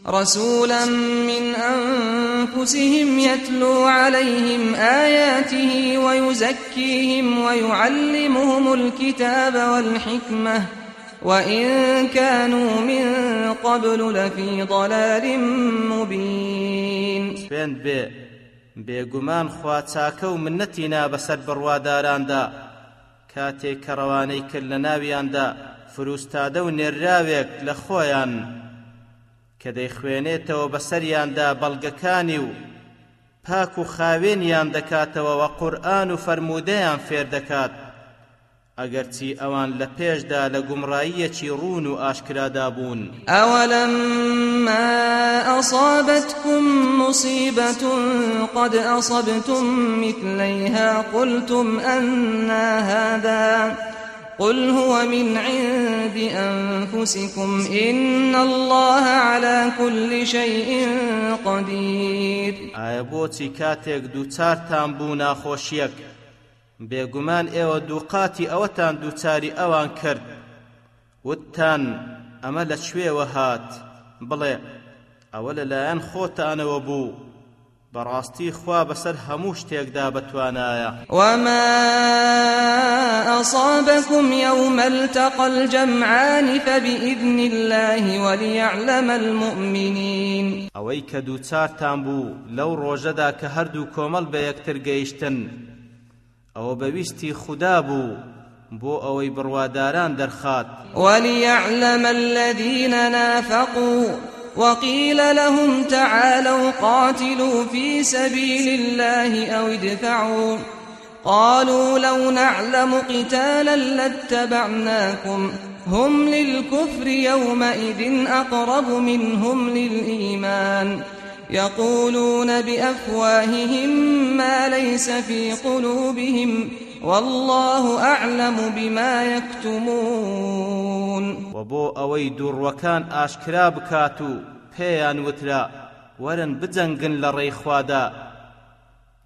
رسولا من أنفسهم يتلو عليهم آياته ويزكيهم ويعلمهم الكتاب والحكمة. وإن كانوا من قبل لفي ضلال مبين سوێن بێ بێگومان خوا چاکە و منەتینا بەسەر بڕواداراندا. کاتێک کە ڕەوانەی کرد لە ناویاندا فروستادە و نێرااوێک لە خۆیان. کە دەیخوێنێتەوە بەسەریاندا بەڵگەکانی و پاک و خاوێنیان دەکاتەوە وە قورئان و فەرموودەیان فێر دەکات. ئەگەرچی ئەوان لە پێشدا لە گومڕاییەکی ڕون و ئاشکرادا بوون. أولما أصابتكم مصيبة قد أصبتم مثليها قلتم أنا هذا قل هو من عند أنفسكم إن الله على كل شيء قدير. ئایا بۆچی کاتێک دووچارتان بوو ناخۆشیەک؟ بێگومان ئێوە دووقاتی ئەوەتان دووچاری ئەوان کرد. وتتان ئەمە لە کوێوە هات. بڵێ ئەوە لەلایەن خۆتانەوە بوو. بەڕاستی خوا بەسەر هەموو شتێکدا بەتوانایە وما أصابكم يوم التقى الجمعان فبإذن الله وليعلم المؤمنين. ئەوەی کە دووچارتان بوو لەو ڕۆژەدا کە هەردوو کۆمەڵ بە یەکتر گەیشتن. ئەوە بەویستی خوددا بوو بۆ ئەوەی بڕواداران دەرخات. وليعلم الذين نافقوا وقيل لهم تعالوا قاتلوا في سبيل الله أو ادفعوا. قالوا لو نعلم قتالا لاتبعناكم. هم للكفر يومئذ أقرب منهم للإيمان. يقولون بأفواههم ما ليس في قلوبهم والله أعلم بما يكتمون. وبو ئەوەی دوڕوەکان ئاشکرا بکات و پێیان وترا وەرن بجەنگن لە ڕێی خوادا.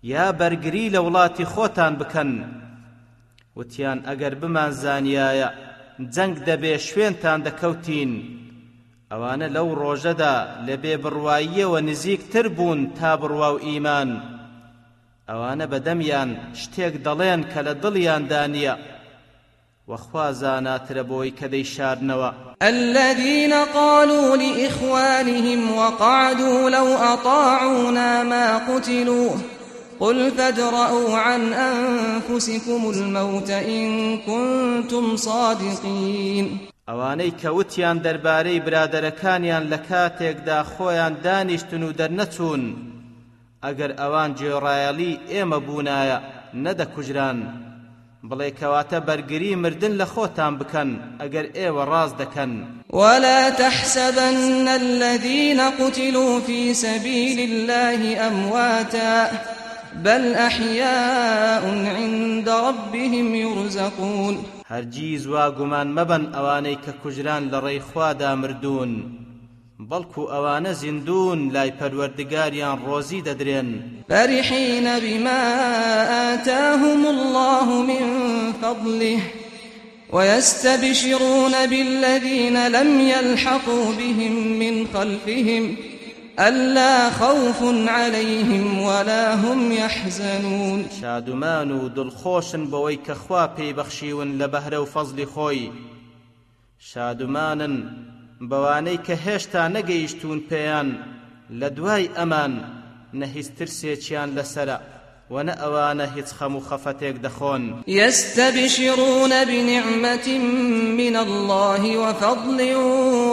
یا بەرگری لە وڵاتی خۆتان بکەن وتیان ئەگەر بمان زانیایە جەنگ دەبێ شوێنتان دەکەوتین ئەوانە لەو ڕۆژەدا لە بێبڕواییەوە نزیکتر بوون تا بڕوا و ئیمان. ئەوانە بەدەمیان شتێک دەڵێن کە لە دڵیاندا نییە وەخوا زاناترە بۆی کە دەیشارنەوە. الذين قالوا لإخوانهم وقعدوا لو أطاعونا ما قتلوا. قل فادرءوا عن أنفسكم الموت إن كنتم صادقين. ئەوانەی کەوتیان دەربارەی برادەرەکانیان لە کاتێکدا خۆیان دانیشتن و دەرنەچوون. ئەگەر ئەوان جێڕایەڵی ئێمە بوونایە نەدەکوژران. بڵێ کەواتە بەرگری مردن لە خۆتان بکەن ئەگەر ئێوە ڕاز دەکەن. ولا تحسبن الذين قتلوا في سبيل الله أمواتا بل أحياء عند ربهم يرزقون. هەرگیز وا گومان مەبەن ئەوانەی کە کوژران لە ڕێی خوادا مردوون بەڵکو ئەوانە زیندون لای پەروەردگاریان ڕۆزی دەدرێن. فرحين بما آتاهم الله من فضله ويستبشرون بالذين لم يلحقوا بهم من خلفهم ألا خوف عليهم ولا هم يحزنون. شادومان و دڵخۆشن بەوەی کە خوا پێی بەخشیون لە بەهرە و شادومانن بەوانەی کە هێشتا نەگەیشتون پێیان لە دوای ئەمان وەنە ئەوانە هیچ خەم و خەفەتێک دەخۆن يستبشرون بنعمة من الله وفضل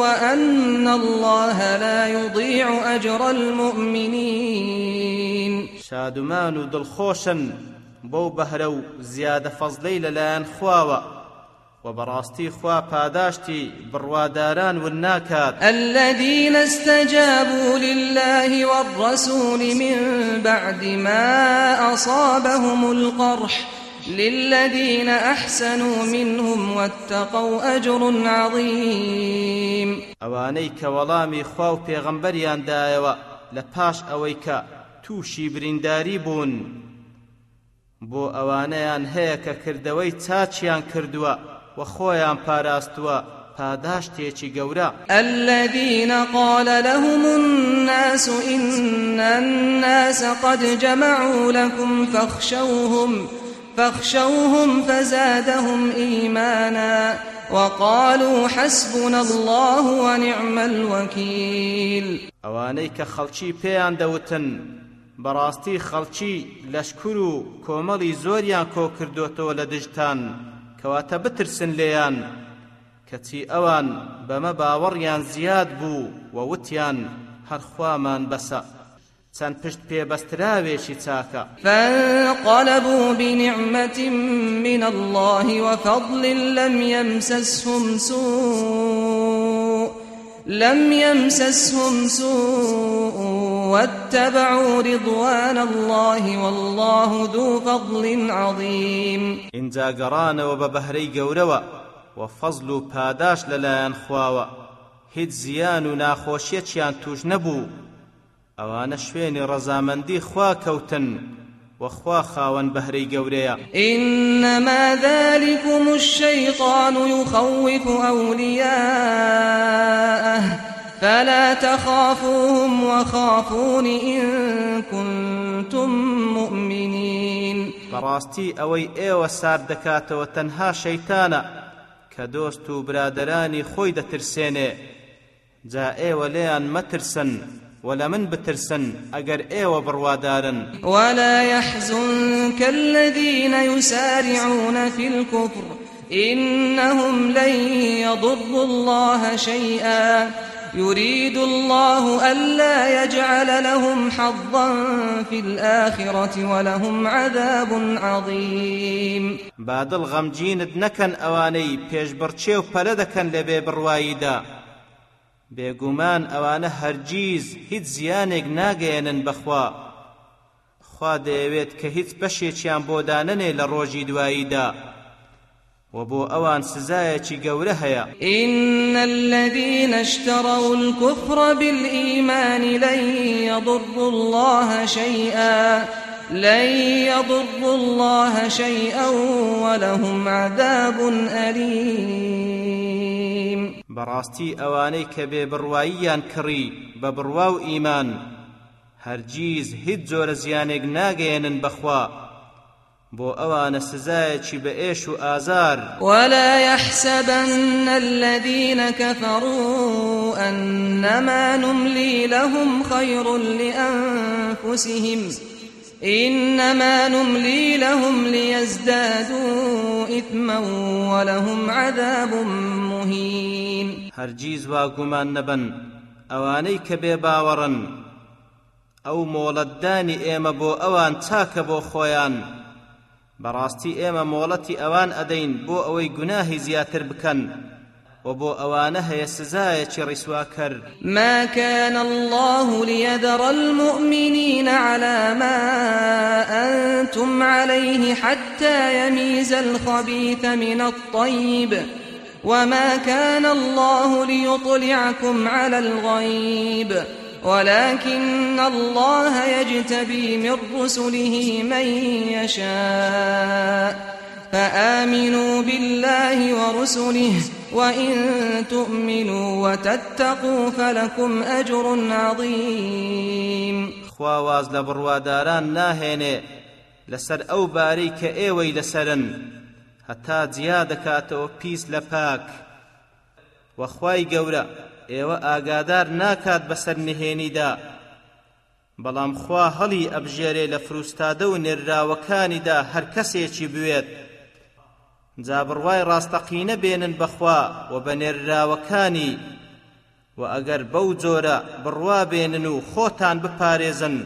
وأن الله لا يضيع أجر المؤمنين. شادومان و دڵخۆشن بەو بەهرە و زیادە فەزلەی لەلایەن خواوە و بەڕاستی خوا پاداشتی بڕواداران ون ناکات. الذين استجابوا لله والرسول من بعد ما أصابهم القرح للذين أحسنوا منهم واتقوا أجر عظيم. ئەوانەی کە وەڵامی خوا و پێغەمبەریان دایەوە لە پاش ئەوەی کە تووشی برینداری بوون. بۆ ئەوانەیان هەیە کە کردەوەی چاچیان کردووە و خۆیان پاراستووە پاداشتێکی گەورە. الذين قال لهم الناس إن الناس قد جمعوا لكم فاخشوهم فاخشوهم فزادهم إيمانا وقالوا حسبنا الله ونعم الوكيل. ئەوانەی کە خەڵکی پێیان دەوتن بەڕاستی خەڵکی لەشکر و کۆمەڵی زۆریان کۆ کردوتەوە لە دژتان. کەواتە بترسن لێیان کەچی ئەوان بەمە باوەڕیان زیاد بوو و وتیان هەرخوامان بەسە چەند پشت پێبەستراوێکی چاکە. فانقلبوا بنعمة من الله وفضل لم يمسسهم سوء. لم يمسسهم سوء واتبعوا رضوان الله والله ذو فضل عظيم. اینجا گەڕانەوە بە بەهرەی گەورەوە و فەزل و پاداش لەلایەن خواوە هیچ زیان و ناخۆشیەکیان توش نەبوو ئەوانە شوێنی ڕەزامەندی خوا کەوتن وخوا خاوەن بەهرەی گەورەیە. إنما ذلكم الشيطان يخوف أولياءه. فلا تخافوهم وخافون إن كنتم مؤمنين. بەڕاستی ئەوەی ئێوە سار دەکاتەوە تەنها شەیتانە کە دۆست و برادرانی خۆی دەترسێنێ. جا ئێوە لێیان مەترسن. ولا من بترسن ئەگەر ئێوە بڕوادارن ولا يحزنك الذين يسارعون في الكفر إنهم لن يضروا الله شيئا. يريد الله ألا يجعل لهم حظا في الآخرة ولهم عذاب عظيم. بعد الغمجين نكن أواني بيش برچێ و پەلە دەکەن لە بێ بڕواییدا بێگومان ئەوانە هەرگیز هیچ زیانێک ناگەێنن بەخوا. خوا دەیەوێت کە هیچ بەشێکیان بۆ دانەنێ لە ڕۆژی دواییدا. وبو أوان سزايا گەورە هەیە. إن الذين اشتروا الكفر بالإيمان لن يضروا الله شيئا لن يضروا الله شيئا ولهم عذاب أليم. براستي أواني كبي بڕواییان كري ببرواو إيمان هرجيز هیچ زۆرە زیانێک ناگەێنن بەخوا بۆ ئەوان سزایەکی بە ئێش و ئازار. ولا يحسبن الذين كفروا أنما نملي لهم خير لأنفسهم إنما نملي لهم ليزدادوا إثما ولهم عذاب مهين هەرگیز وا گومان نەبەن ئەوانەی کە بێ باوەڕن ئەو مۆڵەتدانەی ئێمە بۆ ئەوان چاکە بۆ خۆیان بەڕاستی ئێمە مۆڵەتی ئەوان ئەدەین بۆ ئەوەی گوناهی زیاتر بکەن وبو أوانه يسزايا رسوا كر ما كان الله ليذر المؤمنين على ما أنتم عليه حتى يميز الخبيث من الطيب. وما كان الله ليطلعكم على الغيب ولكن الله يجتبي من رسله من يشاء فآمنوا بالله ورسله وإن تؤمنوا وتتقوا فلكم أجر عظيم خواواز لبرواداران ناهێنێ لەسەر ئەو باری کە ئێوەی لەسەرن. هەتا جیا دەکاتەوە پیس لە پاک. وەخوای گەورە ئێوە ئاگادار ناکات بەسەر نهێنیدا بەڵام خوا هەڵی ئەبژێرێ لە فروستادە و نێراوەکانیدا هەر کەسێکی بوێت. جا بڕوای ڕاستەقینە بێنن بەخوا و بە نێراوەکانی. و ئەگەر بەو جۆرە بڕوا بێنن و خۆتان بپارێزن.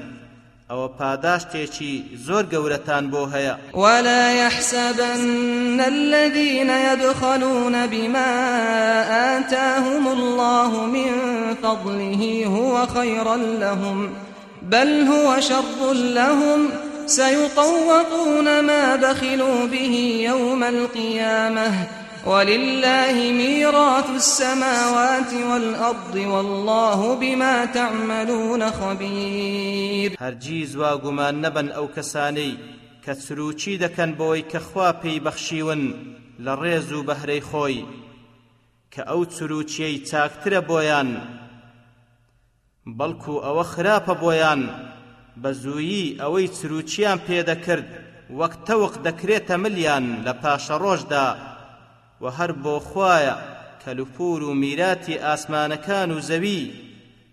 ئەوە پاداشتێکی زۆر گەورەتان بۆ هەیە. ولا يحسبن الذين يبخلون بما آتاهم الله من فضله هو خيرا لهم بل هو شر لهم سيطوقون ما بخلوا به يوم القيامة ولله ميراث السماوات والأرض والله بما تعملون خبير. هرجيز واقمان نبن أو كساني كسروچي دكن بوي كخوابي بخشيون لريزو بهري خوي کە ئەو چرووکیە چاکترە بۆیان بەڵکو ئەوە خراپە بۆیان بە زوویی ئەوەی چرووکیان پێدا کرد وەک تۆق دەکرێتە ملیان لە پاشەڕۆژدا و هەر بۆ خوایە کەلوپور و میراتی ئاسمانەکان و زەوی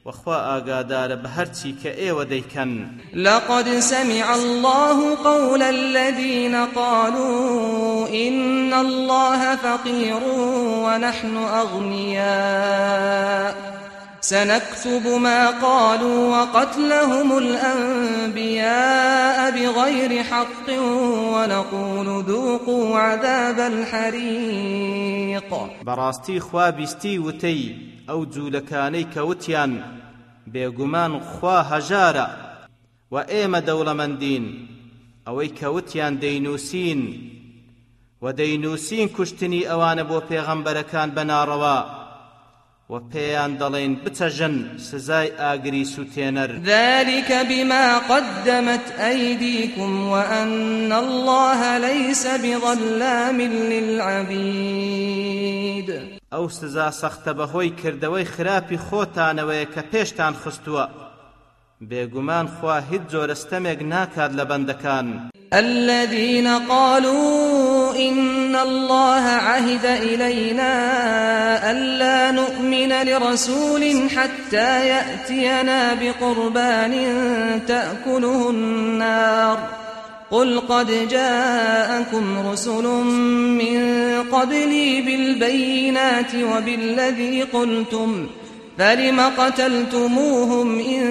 وە خوا ئاگادارە بە هەرچی کە ئێوە دەیکەن. لقد سمع الله قول الذين قالوا إن الله فقير ونحن أغنياء. سنكتب ما قالوا وقتلهم الأنبياء بغير حق ونقول ذوقوا عذاب الحريق. براستي خوا بستي وتي أو جولكاني كوتيان بيغمان خوا هجارة وإيم دولة من دين أوي كوتيان دينوسين ودينوسين كشتني أوان بو پیغمبركان بناروا وبيان دلين بتجن سزاي آقري سوتينر ذلك بما قدمت أيديكم وأن الله ليس بظلام للعبيد. أو سزا سخت بهوي كردوي خرابي خوتانوي كبيشتان خستوا بێگومان خوا هیچ جۆرەستەمێک ناکات لە الذين قالوا إن الله عهد إلينا ألا نؤمن لرسول حتى يأتينا بقربان تأكله النار. قل قد جاءكم رسل من قبلي بالبينات وبالذي قلتم ۖ فلم قتلتموهم إن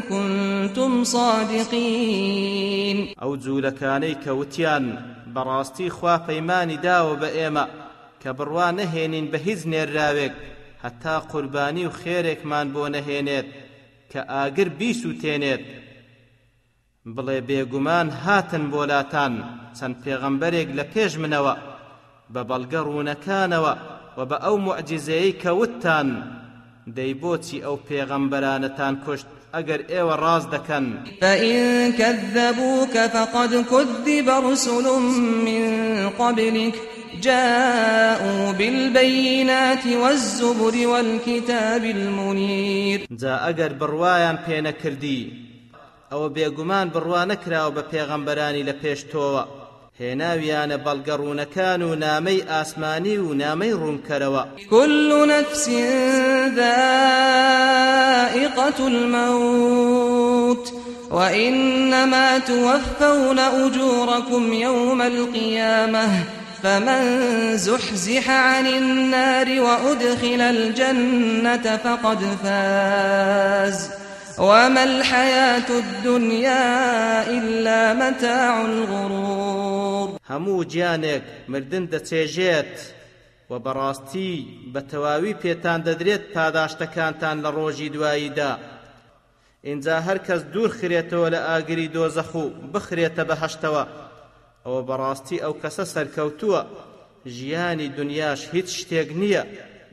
كنتم صادقين؟ أو جولكاني كوتيان براستي خوا فيماني داو بأيما كبروا نهينين بهزن الراوك حتى قرباني وخيرك من بو نهينيت كآقر بيسو تينيت. بڵێ بێگومان هاتن بۆلاتان چەند پێغەمبەرێک لە پێش منەوە بە بەڵگە ڕوونەکانەوە و بە ئەو معجزەیەی کە وتتان دەی بۆچی ئەو پێغەمبەرانەتان کوشت ئەگەر ئێوە ڕاز دەکەن؟ فإن كذبوك فقد كذب رسل من قبلك جاءوا بالبينات والزبر والكتاب المنير جا ئەگەر بڕوایان پێ نەکردی ئەوە بێگومان بڕوا نەکراوە بە پێغەمبەرانی لە پێش تۆوە هێناویانە بەڵگەڕوونەکان و نامەی ئاسمانی و نامەی ڕوونکەرەوە كل نفس ذائقة الموت وإنما توفون أجوركم يوم القيامة فمن زحزح عن النار وأدخل الجنة فقد فاز. وما الحياة الدنيا إلا متاع الغرور هەموو گیانێک مردن دەچێژێت و بەڕاستی بە تەواوی پێتان دەدرێت پاداشتەکانتان لە ڕۆژی دواییدا. اینجا هەر کەس دوور خرێتەوە لە ئاگری دۆزەخ و بخرێتە بەهەشتەوە ئەوە بەڕاستی ئەو کەسە سەرکەوتووە. ژیانی دنیاش هیچ شتێک نییە.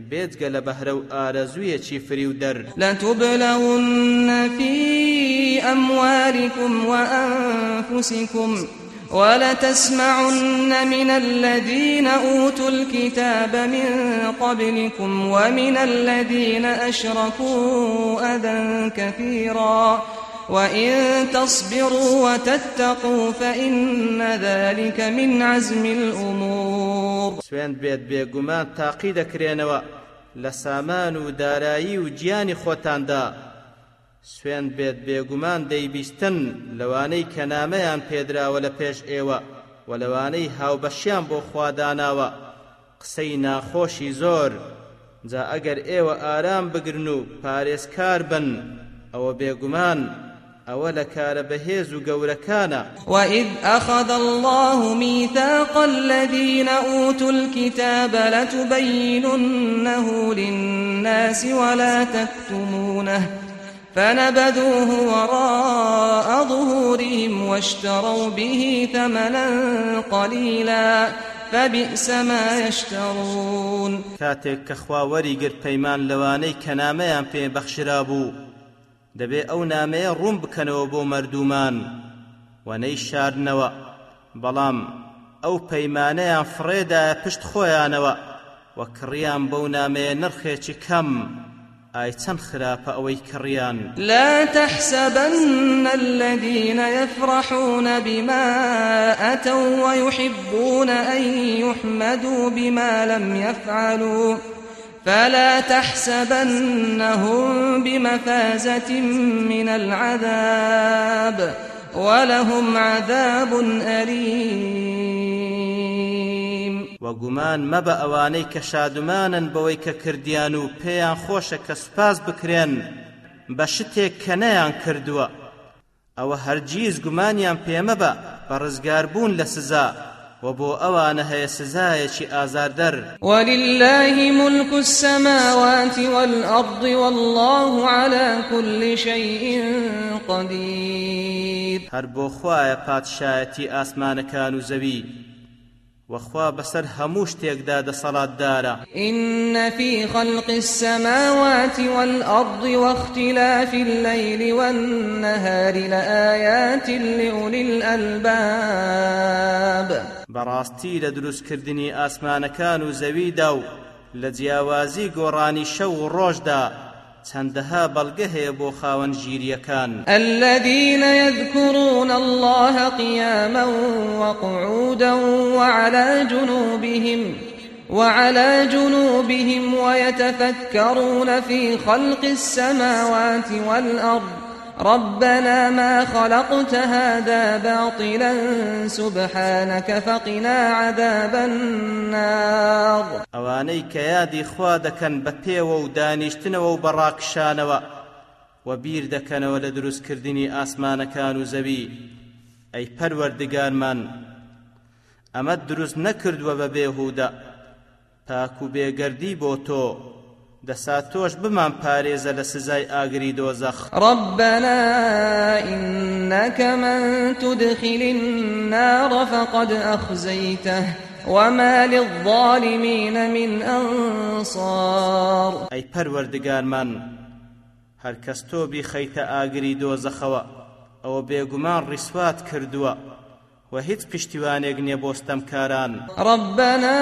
بێجگە لە بەهرە و ئارەزوویەکی فری و دەر لتبلون في أموالكم وأنفسكم ولتسمعن من الذين أوتوا الكتاب من قبلكم ومن الذين أشركوا أذى كثيرا. وإن تصبروا وتتقوا فإن ذلك من عزم الأمور سوێن بێت بێگومان تاقی دەکرێنەوە لە سامان و دارایی و گیانی خۆتاندا. سوێن بێت بێگومان دەیبیستن لەوانەی کە نامەیان پێدراوە لە پێش ئێوە و لەوانەی هاوبەشیان بۆ خواداناوە. قسەی ناخۆشی زۆر. جا ئەگەر ئێوە ئارام بگرن و پارێزکار بن ئەوە بێگومان ئەوە لە کارە بەهێز و گەورەکانە وإذ أخذ الله ميثاق الذين أوتوا الكتاب لتبيننه للناس ولا تكتمونه. فنبذوه وراء ظهورهم واشتروا به ثمنا قليلا. فبئس ما يشترون. کاتێک کە خواوەری گر پەیمان لەوانەی کە نامەیان پێ بەخشرا بوو. دەبێ ئەو نامەیە ڕوون بکەنەوە بۆ مردومان و نەی شاردنەوە بەڵام ئەو پەیمانەیان فڕێدایە پشت خۆیانەوە. و کڕیان بەو نامەیە نرخێکی کەم. ئای چەند خراپە ئەوەی کڕیان. لا تحسبن الذين يفرحون بما أتوا ويحبون أن يحمدوا بما لم يفعلوا. فلا تحسبنهم بمفازة من العذاب ولهم عذاب أليم. وەگومان مەبە ئەوانەی کە شادومانن بەوەی کە کردیان و پێیان خۆشە کە سوپاس بکرێن بە شتێک کە نەیان کردووە. ئەوە هەرگیز وبو أوان هي سزايش آزاردر ولله ملك السماوات والأرض والله على كل شيء قدير. هر بو خوايا پادشایەتی ئاسمانەکان و زەوی. وخوا بسر هموش تێکدا دەسەڵات دارە إن في خلق السماوات والأرض واختلاف الليل والنهار لآيات لأولي الألباب. بەڕاستی لە دروستکردنی ئاسمانەکان و زەویدا و لە جیاوازی گۆڕانی شەو و ڕۆژدا چەندەها بەڵگە هەیە بۆ خاوەن الذين يذكرون الله قياما وقعودا وعلى جنوبهم وعلى جنوبهم ويتفكرون في خلق السماوات والأرض ربنا ما خلقت هذا باطلا سبحانك فقنا عذاب النار. ئەوانەی کە یادی خوا دەکەن بە پێوە و دانیشتنەوە و بەڕاکشانەوە و بیر دەکەنەوە لە دروستکردنی ئاسمانەکان و زەوی ئەی پەروەردگارمان ئەمە دروست نەکردووە بە بێهوودە پاک و بێگەردی بۆ تۆ دسا توش بمان پاريزا لسزاي آقري دوزخ ربنا إنك من تدخل النار فقد أخزيته وما للظالمين من أنصار. أي پروردگار من هر کس تو بخیت آگری دۆزەخەوە ئەوە بێگومان ڕیسوات کردووە و هیچ پشتیوانێک نییە بۆستەمکاران. ڕبنا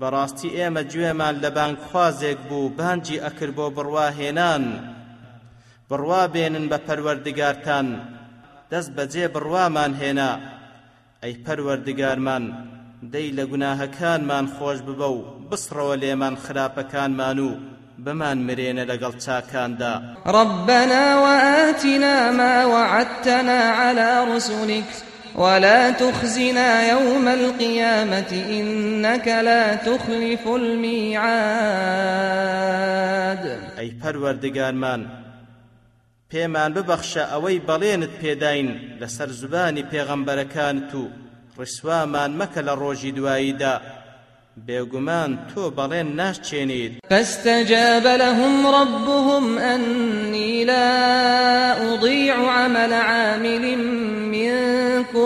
بەڕاستی ئێمە گوێمان لە بانگخوازێک بوو بانجی ئەکرد بۆ بڕواهێنان. بڕوا بێنن بە پەروەردگارتان. دەست بەجێ بڕوامان هێنا. ئەی پەروەردگارمان دەی لە گوناهەکانمان خۆش ببە و بسڕەوە لێمان خراپەکانمان و بمان مرێنە لەگەڵ چاکاندا. ربنا وآتنا ما وعدتنا على رسلك. ولا تخزنا يوم القيامة إنك لا تخلف الميعاد. أي پەروەردگارمان پێمان ببەخشە ئەوەی بەڵێنت پێداین لەسەر زبانی پێغەمبەرەکانت و ڕسوامان مەکە لە ڕۆژی دواییدا. بێگومان تۆ بەڵێن ناشچێنیت. فاستجاب لهم ربهم أني لا أضيع عمل عامل منكم من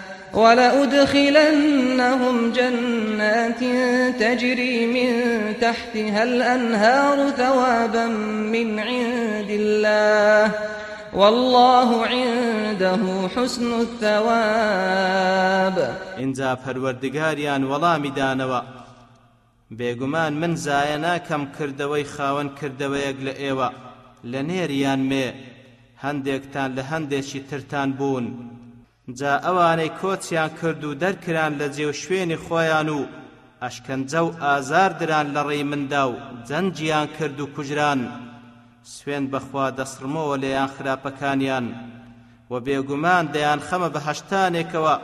ولأدخلنهم جنات تجري من تحتها الأنهار ثوابا من عند الله والله عنده حسن الثواب. اینجا پەروەردگاریان وەڵامی دانەوە. بێگومان من زایە ناکەم کردەوەی خاوەن کردەوەیەک لە ئێوە. لە نێریان مێ. هەندێکتان لە ترتان بوون. جا ئەوانەی کۆچیان کرد و دەرکران لە جێو شوێنی خۆیان و ئەشکەنجە و ئازار دران لە ڕێی مندا و جەنجیان کرد و کوژران. سوێن بەخوا دەسڕمەوە لێیان خراپەکانیان. و بێگومان دەیان خەمە بە هەشتانێکەوە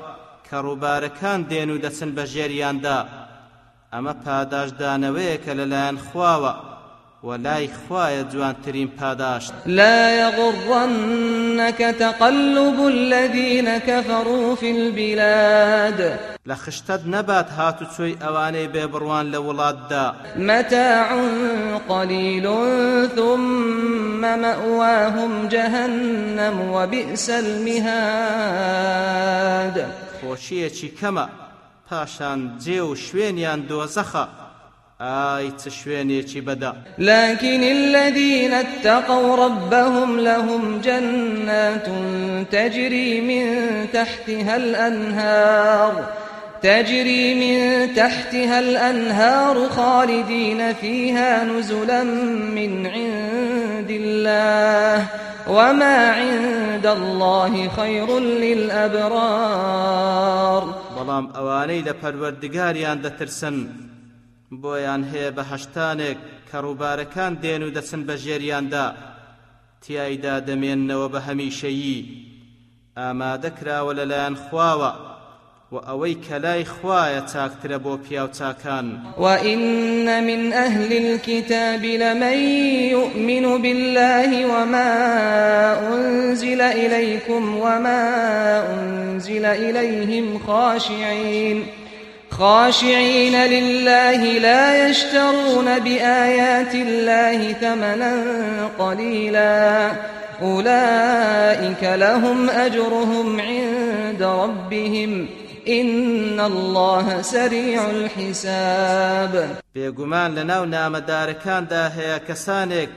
کە ڕووبارەکان دێن و دەچن بە ژێریاندا. ئەمە پاداشدانەوەیەکە لەلایەن خواوە. خوايا جوان ترين پاداشت. لا يغرنك تقلب الذين كفروا في البلاد. لخشتد نبات هاتو تشوي اواني ببروان لولاد دا متاع قليل ثم مأواهم جهنم وبئس المهاد. خوشية كما پاشان جيو شوينيان دوزخه آي تشويني بدا لكن الذين اتقوا ربهم لهم جنات تجري من تحتها الأنهار تجري من تحتها الأنهار خالدين فيها نزلا من عند الله وما عند الله خير للأبرار. بەڵام ئەوانەی لە پەروەردگاریان دەترسن بۆیان هەیە بە هەشتانێک کە ڕووبارەکان دێن و دەچن بە ژێریاندا. تیایدا دەمێننەوە بە هەمیشەیی. ئامادەکراوە لەلایەن خواوە وە ئەوەی کە لای خوایە چاکترە بۆ پیاو چاکان وإن من أهل الكتاب لمن يؤمن بالله وما أنزل إليكم وما أنزل إليهم خاشعين خاشعين لله لا يشترون بآيات الله ثمنا قليلا. أولئك لهم أجرهم عند ربهم. إن الله سريع الحساب. بێگومان لەناو نامەدارەکاندا هەیە کەسانێک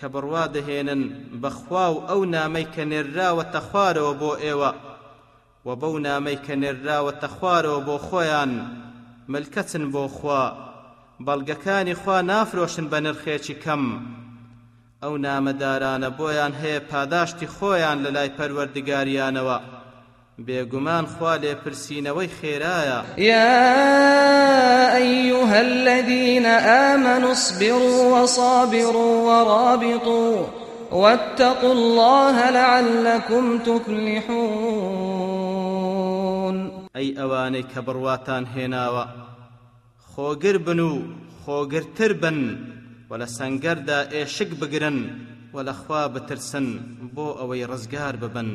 کە بڕوا دەهێنن بەخوا و ئەو نامەی کە نێراوەتە خوارەوە بۆ ئێوە. و بەو نامەی کە نێراوەتە خوارەوە بۆ خۆیان ملکەچن بۆ خوا. بەڵگەکانی خوا نافرۆشن بە نرخێکی کەم. ئەو نامەدارانە بۆیان هەیە پاداشتی خۆیان لە لای پەروەردگاریانەوە. بێگومان خوا لێپرسینەوەی خێرایە. يا أيها الذين آمنوا اصبروا وصابروا ورابطوا واتقوا الله لعلكم تفلحون ئەی ئەوانەی کە بڕواتان هێناوە. خۆگر بن و خۆگرتر بن و لە سەنگەردا ئێشک بگرن و لەخوا بترسن بۆ ئەوەی ڕزگار ببن.